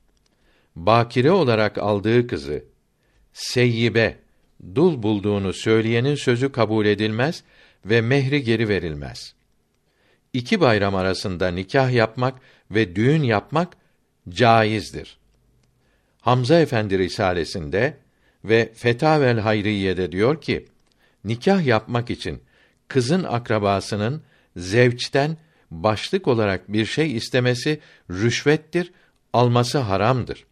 Bakire olarak aldığı kızı seyyibe dul bulduğunu söyleyenin sözü kabul edilmez ve mehri geri verilmez. İki bayram arasında nikah yapmak ve düğün yapmak caizdir. Hamza Efendi Risalesinde ve Fetavel Hayriye'de diyor ki, nikah yapmak için kızın akrabasının zevçten başlık olarak bir şey istemesi rüşvettir, alması haramdır.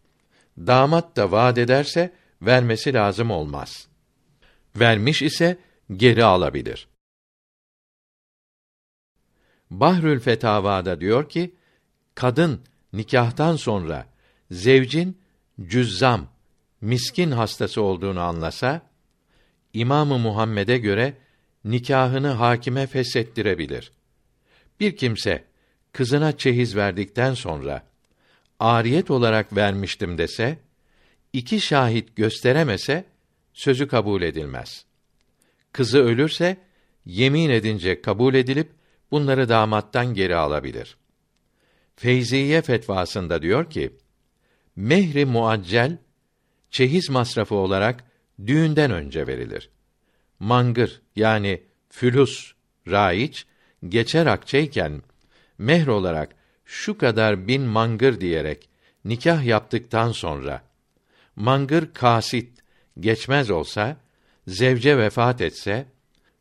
Damat da vaad ederse vermesi lazım olmaz. Vermiş ise geri alabilir. Bahrül Fetavada diyor ki, kadın nikahtan sonra zevcin cüzzam, miskin hastası olduğunu anlasa, İmamı Muhammed'e göre nikahını hakime feshettirebilir. Bir kimse kızına çeyiz verdikten sonra ariyet olarak vermiştim dese, iki şahit gösteremese sözü kabul edilmez. Kızı ölürse yemin edince kabul edilip bunları damattan geri alabilir. Feyziye fetvasında diyor ki: Mehri muaccel çeyiz masrafı olarak düğünden önce verilir. Mangır yani fülus raiç geçer akçeyken mehr olarak şu kadar bin mangır diyerek nikah yaptıktan sonra mangır kasit geçmez olsa zevce vefat etse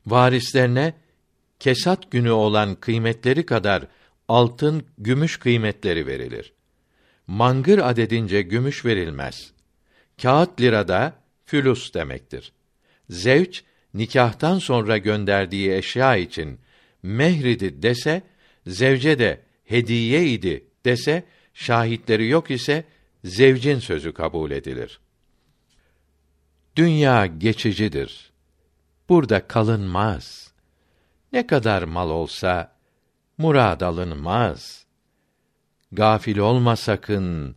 varislerine kesat günü olan kıymetleri kadar altın, gümüş kıymetleri verilir. Mangır adedince gümüş verilmez. Kağıt lirada fülus demektir. Zevç nikahtan sonra gönderdiği eşya için mehridi dese, zevce de hediye idi dese, şahitleri yok ise zevcin sözü kabul edilir. Dünya geçicidir. Burada kalınmaz. Ne kadar mal olsa murad alınmaz. Gafil olma sakın,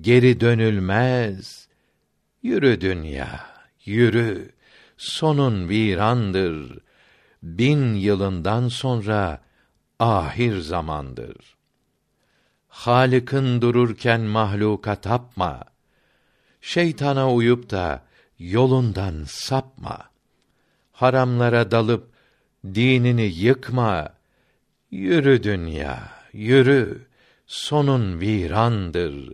geri dönülmez. Yürü dünya, yürü. Sonun virandır bin yılından sonra ahir zamandır. Halık'ın dururken mahluka tapma. Şeytana uyup da yolundan sapma. Haramlara dalıp dinini yıkma. Yürü dünya, yürü. Sonun virandır.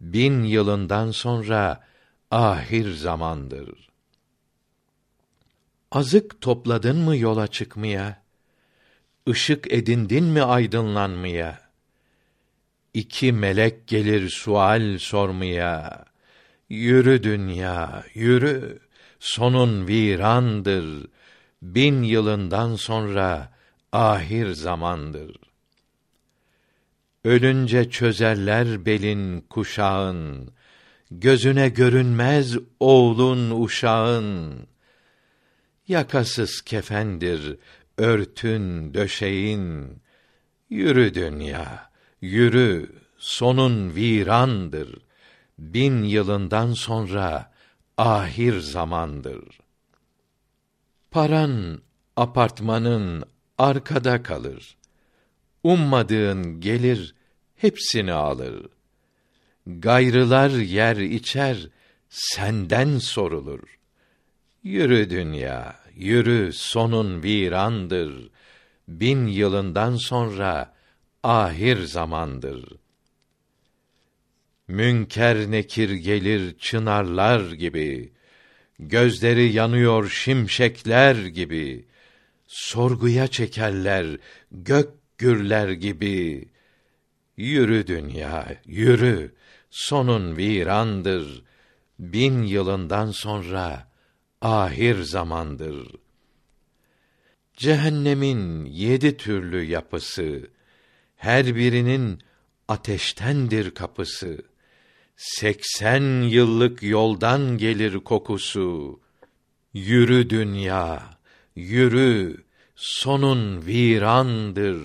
Bin yılından sonra ahir zamandır. Azık topladın mı yola çıkmaya? Işık edindin mi aydınlanmaya? İki melek gelir sual sormaya. Yürü dünya, yürü. Sonun virandır. Bin yılından sonra ahir zamandır. Ölünce çözerler belin kuşağın. gözüne görünmez oğlun uşağın. Yakasız kefendir örtün döşeğin. Yürü dünya, yürü, sonun virandır. Bin yılından sonra ahir zamandır. Paran, apartmanın arkada kalır. Ummadığın gelir, hepsini alır. Gayrılar yer içer, senden sorulur. Yürü dünya, yürü sonun virandır. Bin yılından sonra ahir zamandır. Münker nekir gelir çınarlar gibi, gözleri yanıyor şimşekler gibi, sorguya çekerler gök gürler gibi. Yürü dünya, yürü, sonun virandır. Bin yılından sonra ahir zamandır. Cehennemin yedi türlü yapısı, her birinin ateştendir kapısı. Seksen yıllık yoldan gelir kokusu. Yürü dünya, yürü, sonun virandır.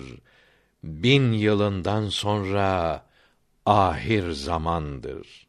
Bin yılından sonra ahir zamandır.